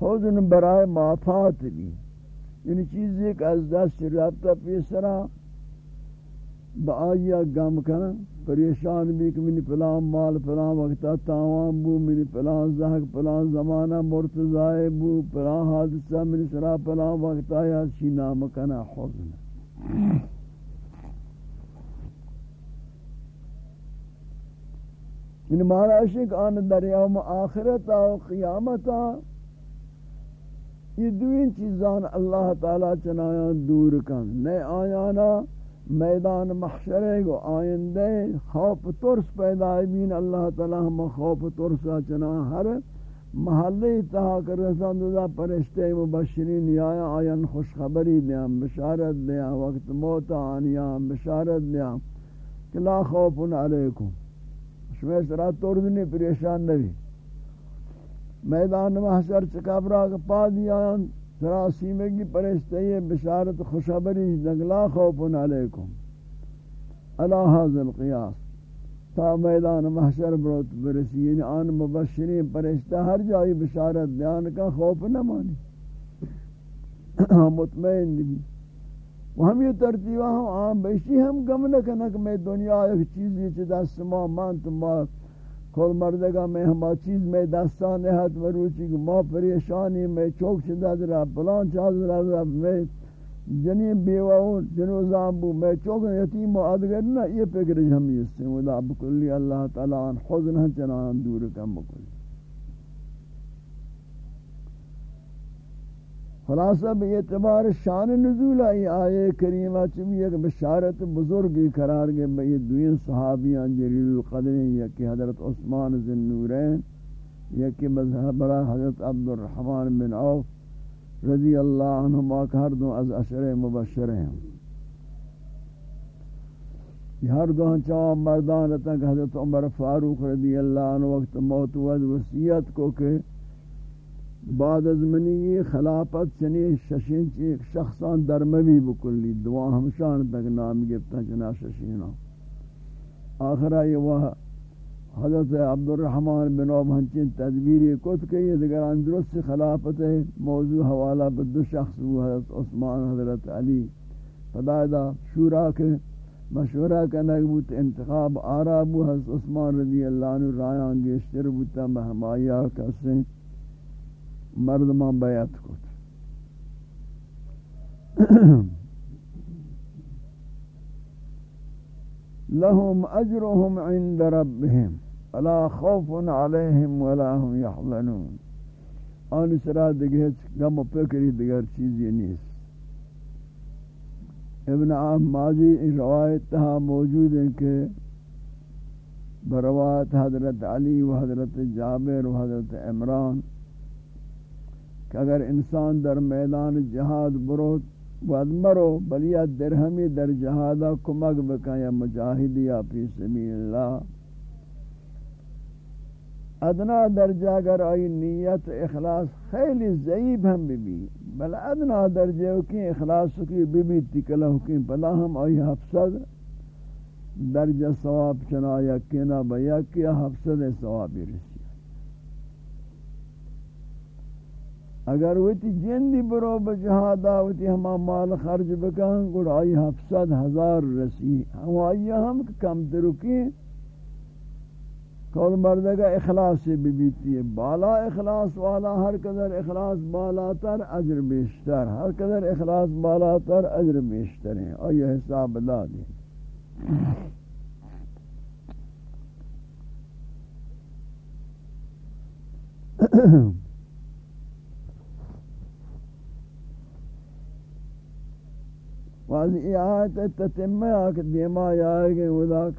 Speaker 1: حوزن برائے مافات بھی یعنی چیز ایک از دست رابطہ پیسرا با آیا گم کنا، پریشان بھی کہ منی پلان مال، پلان وقتا تاوان بو، منی پلان زہق پلان زمانہ مرتضائے بو، پلان حادثہ، منی سرا پلان وقتا یا سی نام کنا حزن یعنی ان مارا عشق آن در یوم آخرت و قیامتا، یہ دوین چیزان اللہ تعالی چنایان دور کن۔ نئے آیانا میدان محشر گو آئندے خوف ترس پیدا بین اللہ تعالی ہم خوف ترسا چنا ہر محلی تہا کر رسان دا پرشتے مبشرین یا آیان خوشخبری دیا بشارت دیا وقت موت آنیا، بشارت دیا کہ لا خوف علیکم. شمی سرا تردنی پریشان نبی میدان محشر چکابرا کا پا دیا سراسی میں کی پرشتے یہ بشارت خوشبری دگلا خوف علیکم. علا حاضر قیاس تا میدان محشر بروت برسی یعنی آن مبشرین پرشتہ ہر جائی بشارت دیان کا خوف نہ مانی مطمئن بھی وہ ہم یہ ترتیبہ ہم آم بیشی ہم گم نہ کنک میں دنیا ایک چیزی چی دست ما مان تم کل مردگا میں ہما چیز میں دستان حد مروچی کہ ما پریشانی میں چوک شدہ درہ پلان چاز رہ میں جنیم بیوہون جنوزان بو، میں چوک یتیم و عدگر نا یہ فکر ہم یہ سے ودا بکلی اللہ تعالیٰ حضن ہن چنان دور کم بکلی۔ خلاصہ بے اعتبار شان نزول آئی آئے کریمہ چمی ایک بشارت بزرگی قرار گئے بے دوین صحابیاں جلیل القدرین یکی حضرت عثمان ذن نورین یکی مذہبرہ حضرت عبد الرحمن بن عوف رضی اللہ عنہم آکھر دو از اشر مبشر ہیں۔ یہ ہر دو ہن مردان رہتا کہ حضرت عمر فاروق رضی اللہ عنہ وقت موت ود وسیعت کو کہ بعد از منی خلافت چنی ششین چی ایک شخصان درموی بکلی دعا ہمشان تک نام گفتا چنا ششینا. آخرہ یہ وہ حضرت عبد الرحمن بن عوف ہنچین تدبیری کت کہ یہ دیگر اندرست خلافت موضوع حوالہ بدو شخص وہ حضرت عثمان، حضرت علی. فدایدہ شورا کے مشورہ کرنے بوت انتخاب آرابو حضرت عثمان رضی اللہ عنہ رایان گیشتر بوتا، مہمایا کسیں مردمان بیعت کت لهم اجرهم عند ربهم. ولا خوف عليهم ولا هم يحزنون آن سرا دیگر غم و فکری دیگر چیزی نیست. ابن عام ماضی روایت تہا موجود ہے کہ بروایت حضرت علی و حضرت جابر و حضرت عمران کہ اگر انسان در میدان جہاد بروت ود مرو بلیا درہمی در جہادا کمک بکا یا مجاہد یا فی سبیل اللہ۔ ادنا درجہ اگر آئی نیت اخلاص خیلی ضعیب ہم بھی بھی بل ادنا درجہ کی اخلاص کی بی بی تکلہ کی پدا ہم آئی حفظد درجہ ثواب چنا یکینا بیا کیا حفظد ثوابی رسی۔ اگر وتی جندی برو بجہادا وتی ہما مال خرج بکن گڑ آئی حفظد ہزار رسی۔ ہم آئی ہم کم ترکی کول مردگا اخلاص سے بھی بیتی ہے۔ بالا اخلاص والا ہر قدر اخلاص بالا تر اجر بیشتر۔ ہر قدر اخلاص بالا تر اجر بیشتر ہیں اور یہ حساب لا دیں Ahem. واضح آیت تتمہ آکھ دیما آئے گئے وذاک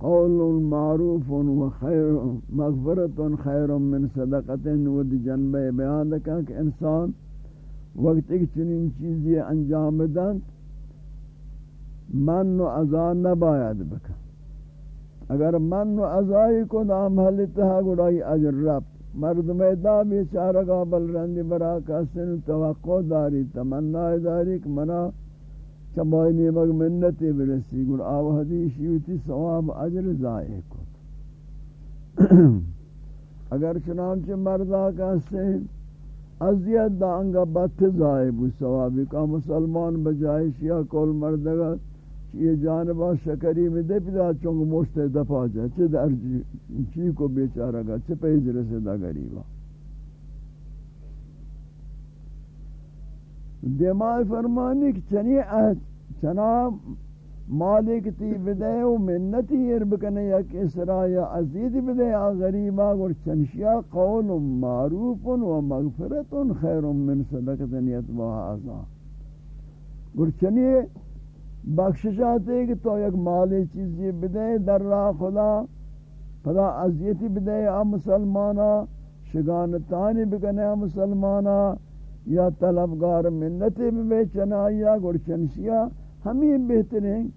Speaker 1: قول معروف و خیر مغفرت خیر من صدقت ود جنب بیان کا کہ انسان وقت ایک چنین چیزی انجام دن من و عذا نباید بکا اگر من و عذای کو نام حلتها گڑائی اجر رب مردم دا بیچارگا بل رندی برا کسن توقع داری، تمنا داری کہ منا چمائی نیمک منتی برسی گر آو حدیث یوتی ثواب عجر زائے کو اگر چنانچہ مردہ کہتے ہیں ازیت دا انگا بت زائے بو ثوابی کا مسلمان بجائے شیعہ کول مردگا یہ جانبہ شکری میں دے پیدا چونگ موشتے دفع جائے چھ در چی کو بیچارہ گا چھ پیجر سے دا گریبا۔ دیمائی فرمانی کہ چنی اہد چنا مالک تی بدے و منتی ایر بکنے یا کسرا یا عزید بدے یا غریبا گر چنشیا قول معروف و مغفرت خیر من صدقت یتباہ آزا. گر چنی بخششاتے کہ تو یک مالی چیزی بدے، در را خدا پدا عزیتی بدے یا مسلمانا، شگانتانی بکنے یا مسلمانا یا طلبگار منتی میں چنا یا گرچنشیا ہمیں بہترین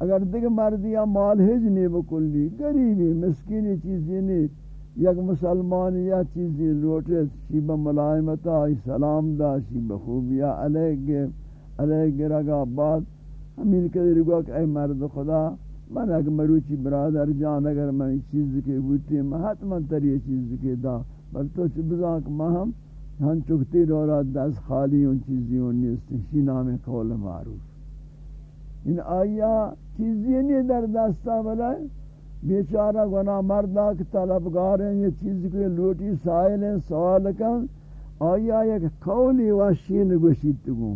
Speaker 1: اگر دیکھ مردیا مال ہج نہیں بکلی گریبی مسکینی چیزی نہیں۔ یک مسلمان یا چیزی لوٹے، شیبہ ملائمتا، سلام دا، شیبہ خوبیا، علیہ علیہ گرگا بعد ہمیں کدر گوا کہ اے مرد خدا، من اگر مروچی برادر جان، اگر من چیز کے بوتی محت من تر یہ چیز کے دا۔ بل تو چھ بزاک مہم ہن چکتی رورا دس خالی ان چیزیوں نیست۔ شی نام قول معروف۔ ان آیا چیزی نہیں در دستا بلا بیچارہ گناہ مردہ کہ طلبگار ہیں، یہ چیز کو لوٹی سائل ہیں، سوال کن۔ آیا یک قولی وشین گوشید تگو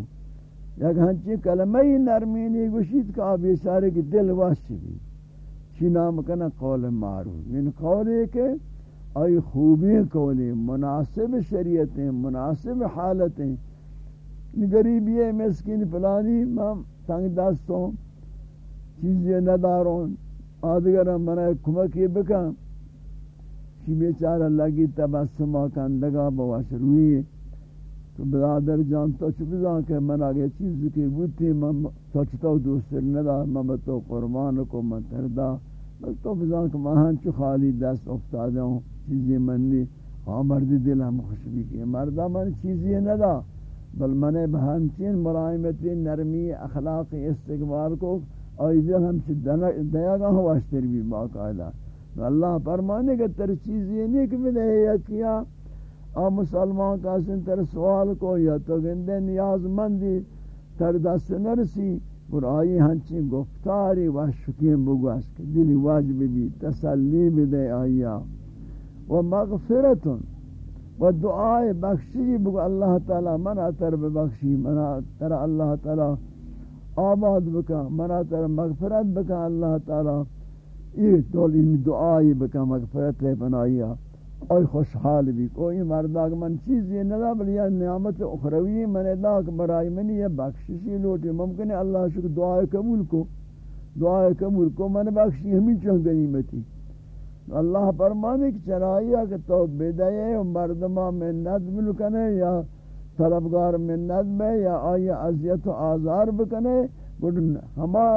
Speaker 1: یک ہنچی کلمہی نرمینی گوشید کہ آپ بیچارے کی دل وشی بھی۔ چی نام کنا قول معروف۔ ان قولی کہ آئی خوبی کولی مناسب شریعتیں، مناسب حالتیں۔ غریبی ہے، مسکین پلانی میں تنگ دستوں چیزیں نداروں آدگر منع کمکی بکا شی بیچارہ لگی تبسمہ کندگا بواش روئی تو برادر جان، تو چھ بزان کہ من آگے چیز کی بوتی، من تو چتو دوسر ندار من تو قربان کو، من تردا۔ بس تو بزان کہ مہان چھ خالی دست افتادہ ہوں۔ چیزی منی ہاں مردی دل ہم خوشبی کی مردہ من چیزی ندا. بل من بہنچین مرائمتی نرمی اخلاق استقبال کو. آئی دل ہم سے دیا گا ہوا اشتر بھی باقاعدہ اللہ فرمانے کہ تر چیزی نہیں کہ میں نے یہ کیا آ مسلمان کا سن تر سوال کو یا تو گندے نیاز مندی. تر دست نرسی. اور آئی ہنچی گفتاری و شکیم بگوش کہ دلی واجب بھی تسلی بھی دے آئیا و مغفرت و دعائے بخشی بگو اللہ تعالی منا تر بخشی منا تر اللہ تعالی آباد بکا منا تر مغفرت بکا اللہ تعالی. یہ دول ان دعائی بکا، مغفرت لے بنائیا اوی خوشحال بھی کوئی مرداک من چیز یہ ندا بلی نعمت اخروی من اداک برائی منی یہ بخششی لوٹی. ممکن ہے اللہ شکر دعائے قبول کو دعائے قبول کو، من بخشی ہمیں چون غنیمتی. اللہ فرمانے کہ چرائیہ کہ تو بدائے و مردمہ میں ندم لکنے یا طلبگار میں ندم یا آئی عذیت و آزار بکنے ہما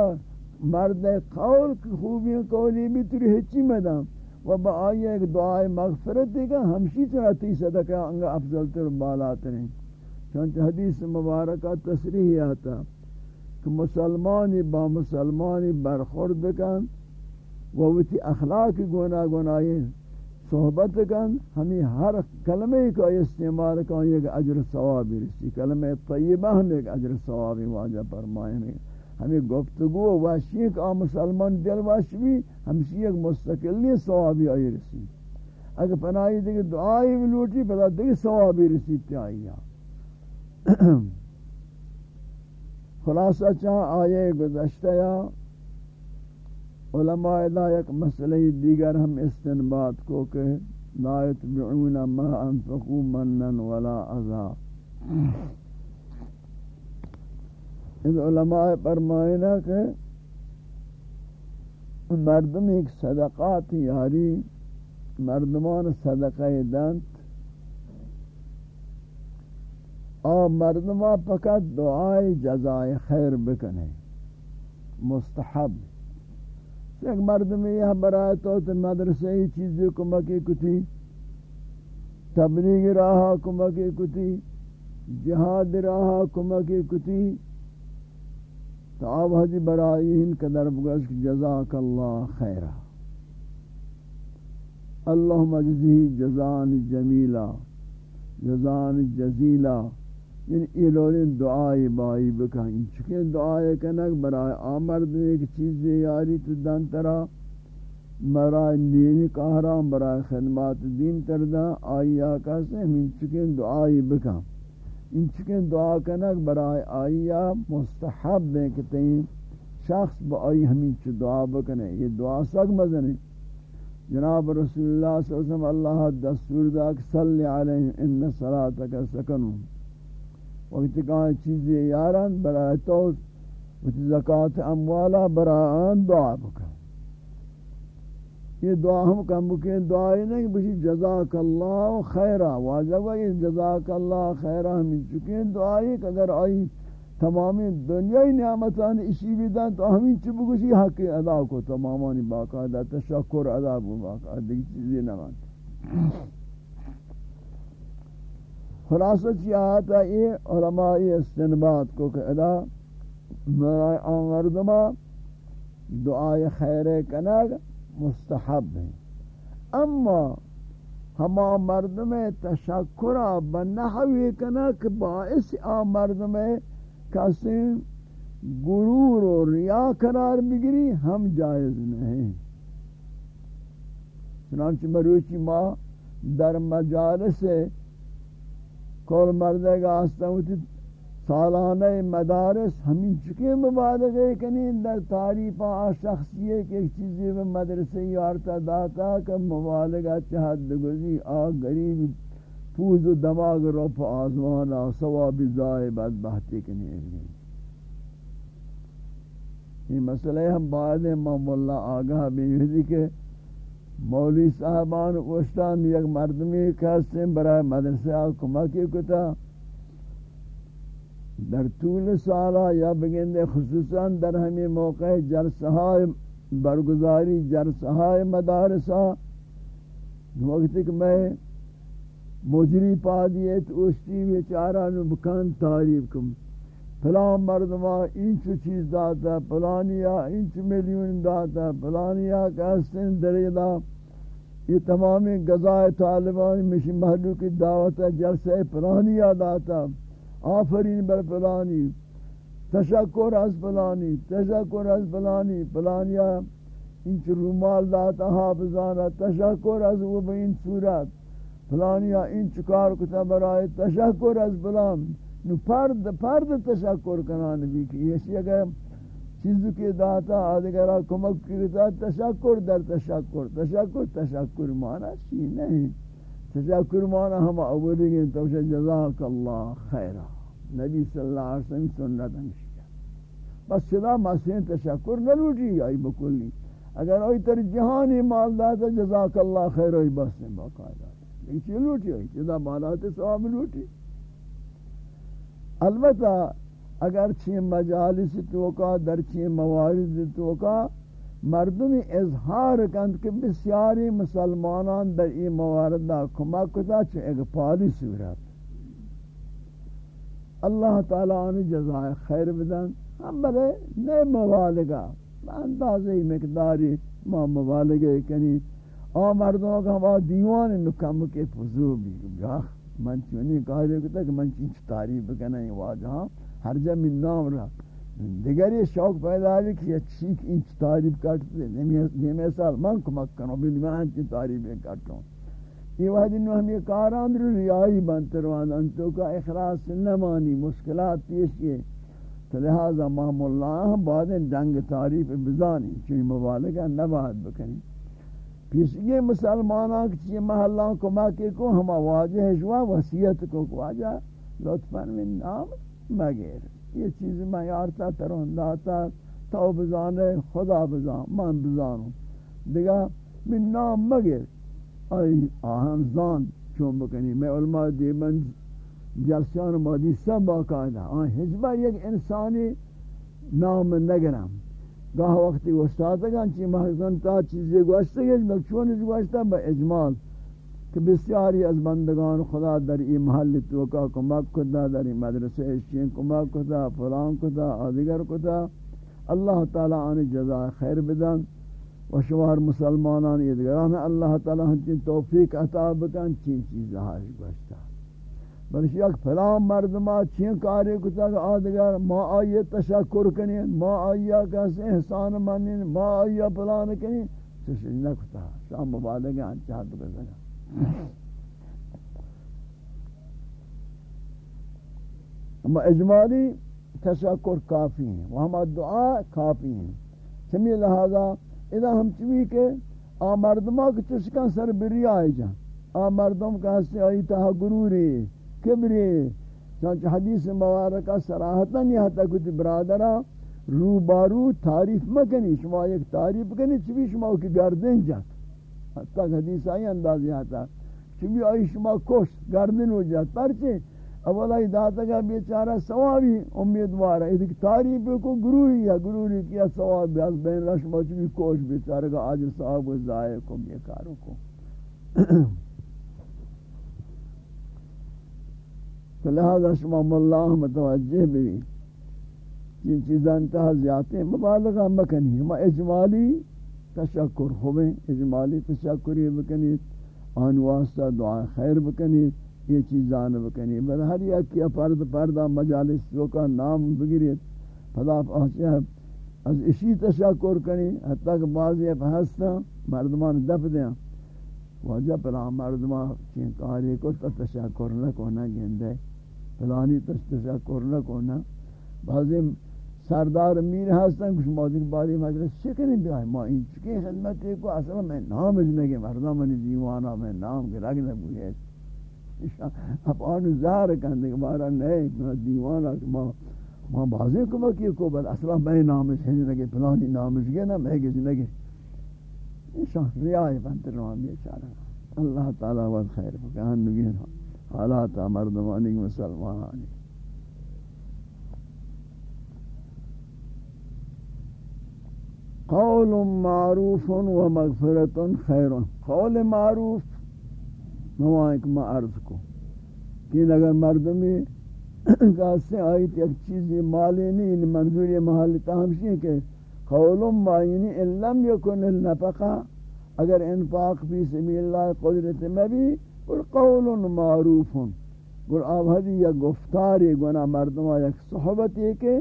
Speaker 1: مرد قول کی خوبی قولی بھی تری ہچی مدام۔ و با آئی ایک دعائے مغفرت دے گا ہمشی طرح تی صدقہ انگا افضل تر بالات رہیں چونچہ حدیث مبارکہ تصریح آتا کہ مسلمانی با مسلمانی برخورد کن و وتی اخلاق گناہ گناہی صحبت کن، ہمیں ہر کلمے کا استعمال کن، یک اجر ثوابی رسی۔ کلمہ طیبہ ہم ایک اجر ثوابی واجہ فرمائیں ہمیں گفتگو واشی کا مسلمان دل واشوی ہمشی ایک مستقلی ثوابی آئی رسی۔ اگر پناہی دیکھ دعائی بھی پتا دیکھ ثوابی رسی تی آئی خلاصہ چاہ آئے گزشتہ یا علماء دا یک مسئلہ دیگر ہم استنباد کو کہ لا يتبعون ما انفقوا منن ولا عذا اس علماء فرمائنا کہ مردم ایک صدقات یاری مردمان صدقہ دنت اور مردمان فقط دعائے جزائے خیر بکنے۔ مستحب۔ ایک مرد میں یہ برائے تو مدرسے ہی چیزیں کمکی کتی. تبلیغ راہا کمکی کتی. جہاد راہا کمکی کتی. تو آب حجی برائی ہن قدر بگشک جزاک اللہ خیرہ اللہم اجزی جزان جمیلہ جزان جزیلہ یعنی ایلولین دعائی بائی بکن. چکہ دعائی کنک برای آمرد ایک چیز یاری تو دن ترا برای دینی کہرام برای خدمات دین تردہ آئی آکا سے ہمیں چکہ دعائی بکن. ان چکہ دعا کنک برای آئی مستحب دیں کہ تین شخص با آئی ہمیں چو دعا بکنے. یہ دعا سک مزنے. جناب رسول اللہ صلی اللہ علیہ وسلم، اللہ دستور دا کہ صلی علیہ ان صلاتک سکنون وقت کہاں یاران برای تو زکاة اموالا برای آن دعا بکن. یہ دعا ہم کم بکیں دعائی نہیں بشی جزاک اللہ خیرہ واجب ہے جزاک اللہ خیرہ ہمیں چکیں دعائی کہ اگر آئی تمامی دنیای نعمتان اسی بھی دن تو ہمیں چی بگوشی؟ حق ادا کو تمامانی باقاعدہ، تشکر ادا کو باقاعدہ دیکھ چیزیں نمان خلاصہ چی آتا یہ علماء استنباد کو کہ ادا مرائے آمردما دعائے خیر کنگ مستحب ہیں۔ اما ہما مردم تشکرہ بنحوی کنگ باعث آمردم کسی گرور و ریا قرار بگری ہم جائز نہیں۔ چنانچہ مروچی ما در مجالس کول مردے گا آستا سالانہ مدارس ہمیں چکے مبادغے کنی در تعریف آ شخصیے کہ ایک چیزی میں مدرسے یارتا داتا کہ مبالغہ چہد گزی آ غریب پوز و دماغ رو پا آزوانا ثواب زائے بدبہتی کنی ایگنی یہ مسئلہ ہم بعد امام اللہ آگاہ بھی کہ مولوی صاحبان اوشتان یک مردمی کسی برای مدرسه کمکی کتا. در طول سالا یا بگنده خصوصا در ہمیں موقع جرسہائی برگزاری جرسہائی مدارسہ وقت کہ میں مجری پا دیئے تو اوشتی بیچارہ نو بکان تعریف کم. فلان مردمہ انچ چیز داتا فلانیا انچ ملیون داتا فلانیا کہستن دریدہ یہ تمامی غذائے طالبان مشی محلو کی دعوت جلسہ پرانی یاد آتا آفرین بر پلانی تشکر از پلانی تشکر از پلانی پلانیا انچ رومال داتا حافظانا تشکر از وہ بین صورت۔ پلانیا انچ کار کتا برای تشکر از پلان نو پرد پرد تشکر کنان بھی کہ یہ اگر چیز کے داتا آدھگرہ کمک کرتا، تشکر در تشکر. تشکر تشکر مانا چی؟ نہیں تشکر مانا ہم اولی گئے تو جزاک اللہ خیرہ نبی صلی اللہ علیہ وسلم سنت ہمشیہ بس صدا مسئلہ تشکر نلوٹی آئی بکلی. اگر آئی تر جہانی مال داتا، جزاک اللہ خیرہ ہی بس نے باقاعدہ لیکن چی لوٹی آئی؟ صدا مالات ثواب لوٹی. البتہ اگر چی مجالس توکا، در چی موارد توکا، مردمی اظہار کند کہ بسیاری مسلمانان در این مواردہ کمک کتا چھ ایک پالی صورت اللہ تعالیٰ آنی جزائے خیر بدن. ہم بلے نئے مبالغہ. اندازی مقداری ما مبالغہ کنی. آ مردوں کا ہم دیوان نکم کے فضو بھی. من چونی کہا جائے کہ من چینچ تعریف کنی واجہاں ہر جا من نام رہا۔ دیگر یہ شوق پیدا ہے کہ یہ چیک انچ تعریف کرتے ہیں سال من کمک کنو بلی من انچ تعریف کرتا ہوں۔ یہ وحدی انہوں ہم یہ کاران رو ریائی بنتے روان انتو کا اخلاص نمانی مشکلات پیش یہ۔ تو لہذا محم اللہ بعد ڈنگ تعریف بزانی چونی مبالغہ نباد بکنی۔ پیش یہ مسلمانوں کی چیئے محلہ کمکی کو ہما واجہ جوا وسیعت کو، واجہ، لطفاً من نام۔ مگیر یہ چیز میں یارتا ترون داتا تو بزانے خدا بزان، من بزانوں دیگا من نام مگر آئی آہم زان چون بکنی. میں علماء دیبن جلسیان مادی سب باقاعدہ آن حجبہ یک انسانی نام نگرم. گاہ وقتی وستاتا گا چی محضن تا چیزی گوشتا گا چونی گوشتا با اجمال. کہ بسیاری از بندگان خدا در این محل توکا، کمک کتا در این مدرسه اشین، کمک کتا، فلان کتا آدگر کتا. اللہ تعالی آنی جزا خیر بدن و شمار مسلمانان ادگران اللہ تعالی ہنچین توفیق عطا بکن، چین چیز حاش گوشتا. بلش یک فلان مردمہ چین کاری کتا کہ آدگر ما آئیے تشکر کنین، ما آئیے کسی احسان منین، ما آئیے فلان کنین. چشن نکتا، شام مبالغ انچہت بزنگا اما اجمالی تشکر کافی ہیں وہ ہم دعا کافی ہیں۔ سمی لہذا، اذا ہم چوی کے آ مردمہ کے چشکن سر بری آئی جان آ مردم کا ہستے آئی تہا گروری کبری چانچہ حدیث مبارکہ سراحتاً یہ حتی کچھ برادرہ، رو بارو تعریف مکنی، شما ایک تعریف کنی، چوی شما کی گردن جات حتی حدیث آئی اندازی آتا چمی آئی شما کش گردن ہو جات پرچے اولا ہی داتا کا بیچارہ ثوابی امیدوار ہے ایک تعریف کو گروہی ہے گروہی کیا ثواب از بین شما چمی کش بیچارہ کا آجر ثواب و ضائع کو بیکاروں کو تو لہذا شما ملہ متوجہ بھی جن چیزاں انتہا زیادہ مبالغہ مکنی ہم اجمالی تشکر خوبیں اجمالی تشکری بکنی آن واسطہ دعا خیر بکنی یہ چیزان بکنی بل ہر یک کی فرد پردہ مجالس کا نام بگیرید فضا پہنچے از اسی تشکر کنی، حتی کہ بعضی ہستا مردمان دف دیں واجہ پلا مردمان چین کاری کو تشکر نہ کونا گندے فلانی تشکر نہ کونا بعضی سردار میر ہستن کچھ موجود باری مجلس چکنی بیائی ما این چکی خدمتی کو؟ اصلا میں نام اجنگی مردم منی دیوانا میں نام کے رگ نبوئی ہے اب آنو زہر کندے کہ مارا نئے دیوانا ما ما بازی کو مکی کو، بل اصلا میں نام اجنگی پلانی نام اجنگی نا میں اجنگی انشاء ریائی بنتر روان بیچارا اللہ تعالی وقت خیر فکہن نگین حالات مردمانی مسلمانی قول معروف و مغفرت خیر. قول معروف نوائک ما عرض کو کہ اگر مردمی کہتے ہیں آئیت ایک چیز مالی نہیں یعنی منظور یہ محل تاہمشی کہ قول معینی ان لم یکن النفقہ، اگر انفاق فی سبیل اللہ قدرت مبی قل قول معروف. قل آبادی یا گفتاری گنا مردمہ یک صحبتی کہ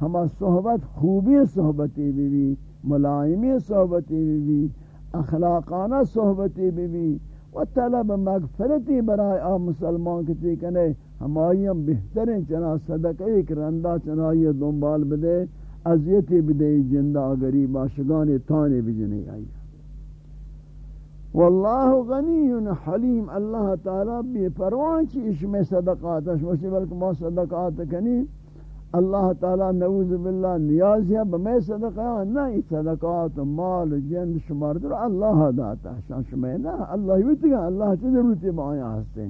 Speaker 1: ہما صحبت خوبی صحبتی بھی بھی ملائمی صحبتی بھی بھی اخلاقانہ صحبتی بھی بھی و طلب مغفرتی برای آ مسلمان کتی کنے ہمائیم بہترین چنا صدقہ ایک رندہ چنا یہ دنبال بدے عذیتی بدے، جندہ غریب آشگانی تانے بجنے آئی۔ واللہ غنی حلیم، اللہ تعالی بے پروان چی اس میں صدقات ہے مجھے بلکہ ما صدقات کنی اللہ تعالی نعوذ باللہ نیاز ہے بمی صدقہ نہ صدقات مال جن شمار در، اللہ داتا شان شما نہ اللہ یوتی اللہ چه ضرورت بایا ہستے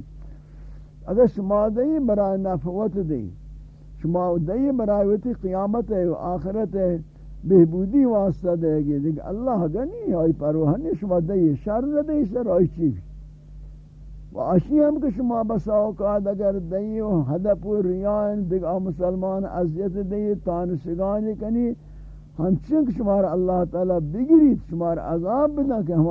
Speaker 1: اگر شما دئی برای نفوت دی شما دئی برای وتی قیامت ہے، آخرت ہے، بہبودی واسطہ دے گی، دیکھ اللہ گنی آئی پروہنی، شما دئی شر نہ دئی سر آئی چی و آشی ہم کہ شما بسا اوقات اگر دئی و حدب و ریان دیکھ مسلمان عذیت دئی تانسگانی کنی. ہنچن کہ شمار اللہ تعالی بگری شمار عذاب بنا کہ ہم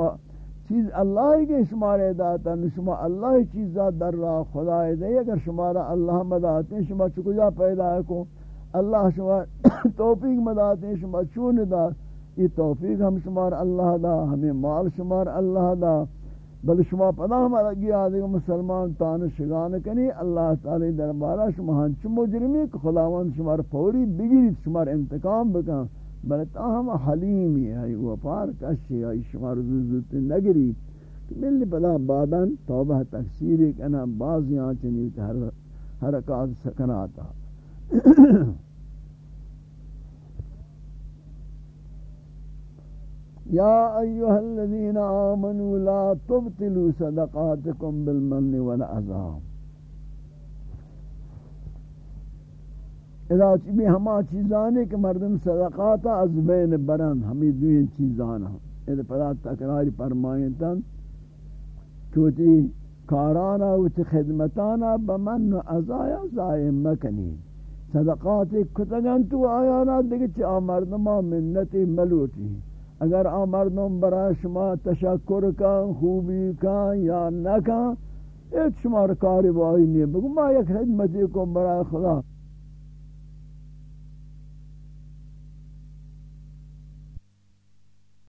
Speaker 1: چیز اللہ کے شمار داتا شما اللہ چیزا در راہ خدا دے اگر شمارا اللہ مداتے شما چکجا پیدا کو اللہ شما توفیق مداتے شما چون دا یہ توفیق ہم شمار اللہ دا ہمیں مال شمار اللہ دا. بل شما پدا ہم گیا دے مسلمان تان شگان کنی، اللہ تعالی دربارہ شما ہنچ مجرمی کہ خداوند شمار فوری بگری شمار انتقام بکن۔ بلتا ہم حلیمی ہے، وہ پار کشی ہے شمار زوزت نگری ملی پدا بعدن توبہ تکسیری کنا بعض یہاں چنیت حرکات سکناتا۔ یا ایوہ الذین آمنوا لا تبتلوا صدقاتکم بالمن والعذاب اذا چی ہما چیزانے کہ مردم صدقاتا از بین برن ہمیں دوین چیزانا. اذا پدا تکراری فرمائیں تن چوتی کارانا و وچ خدمتانا بمن و ازایا زائم مکنی. صدقات کتگن تو آیانا دیکھ چی آمردما منتی ملوٹی اگر آ مردم برا شما تشکر کن، خوبی کن یا نکن ایک شما کاری بائی نہیں بگو ما یک خدمتی کو برای خدا.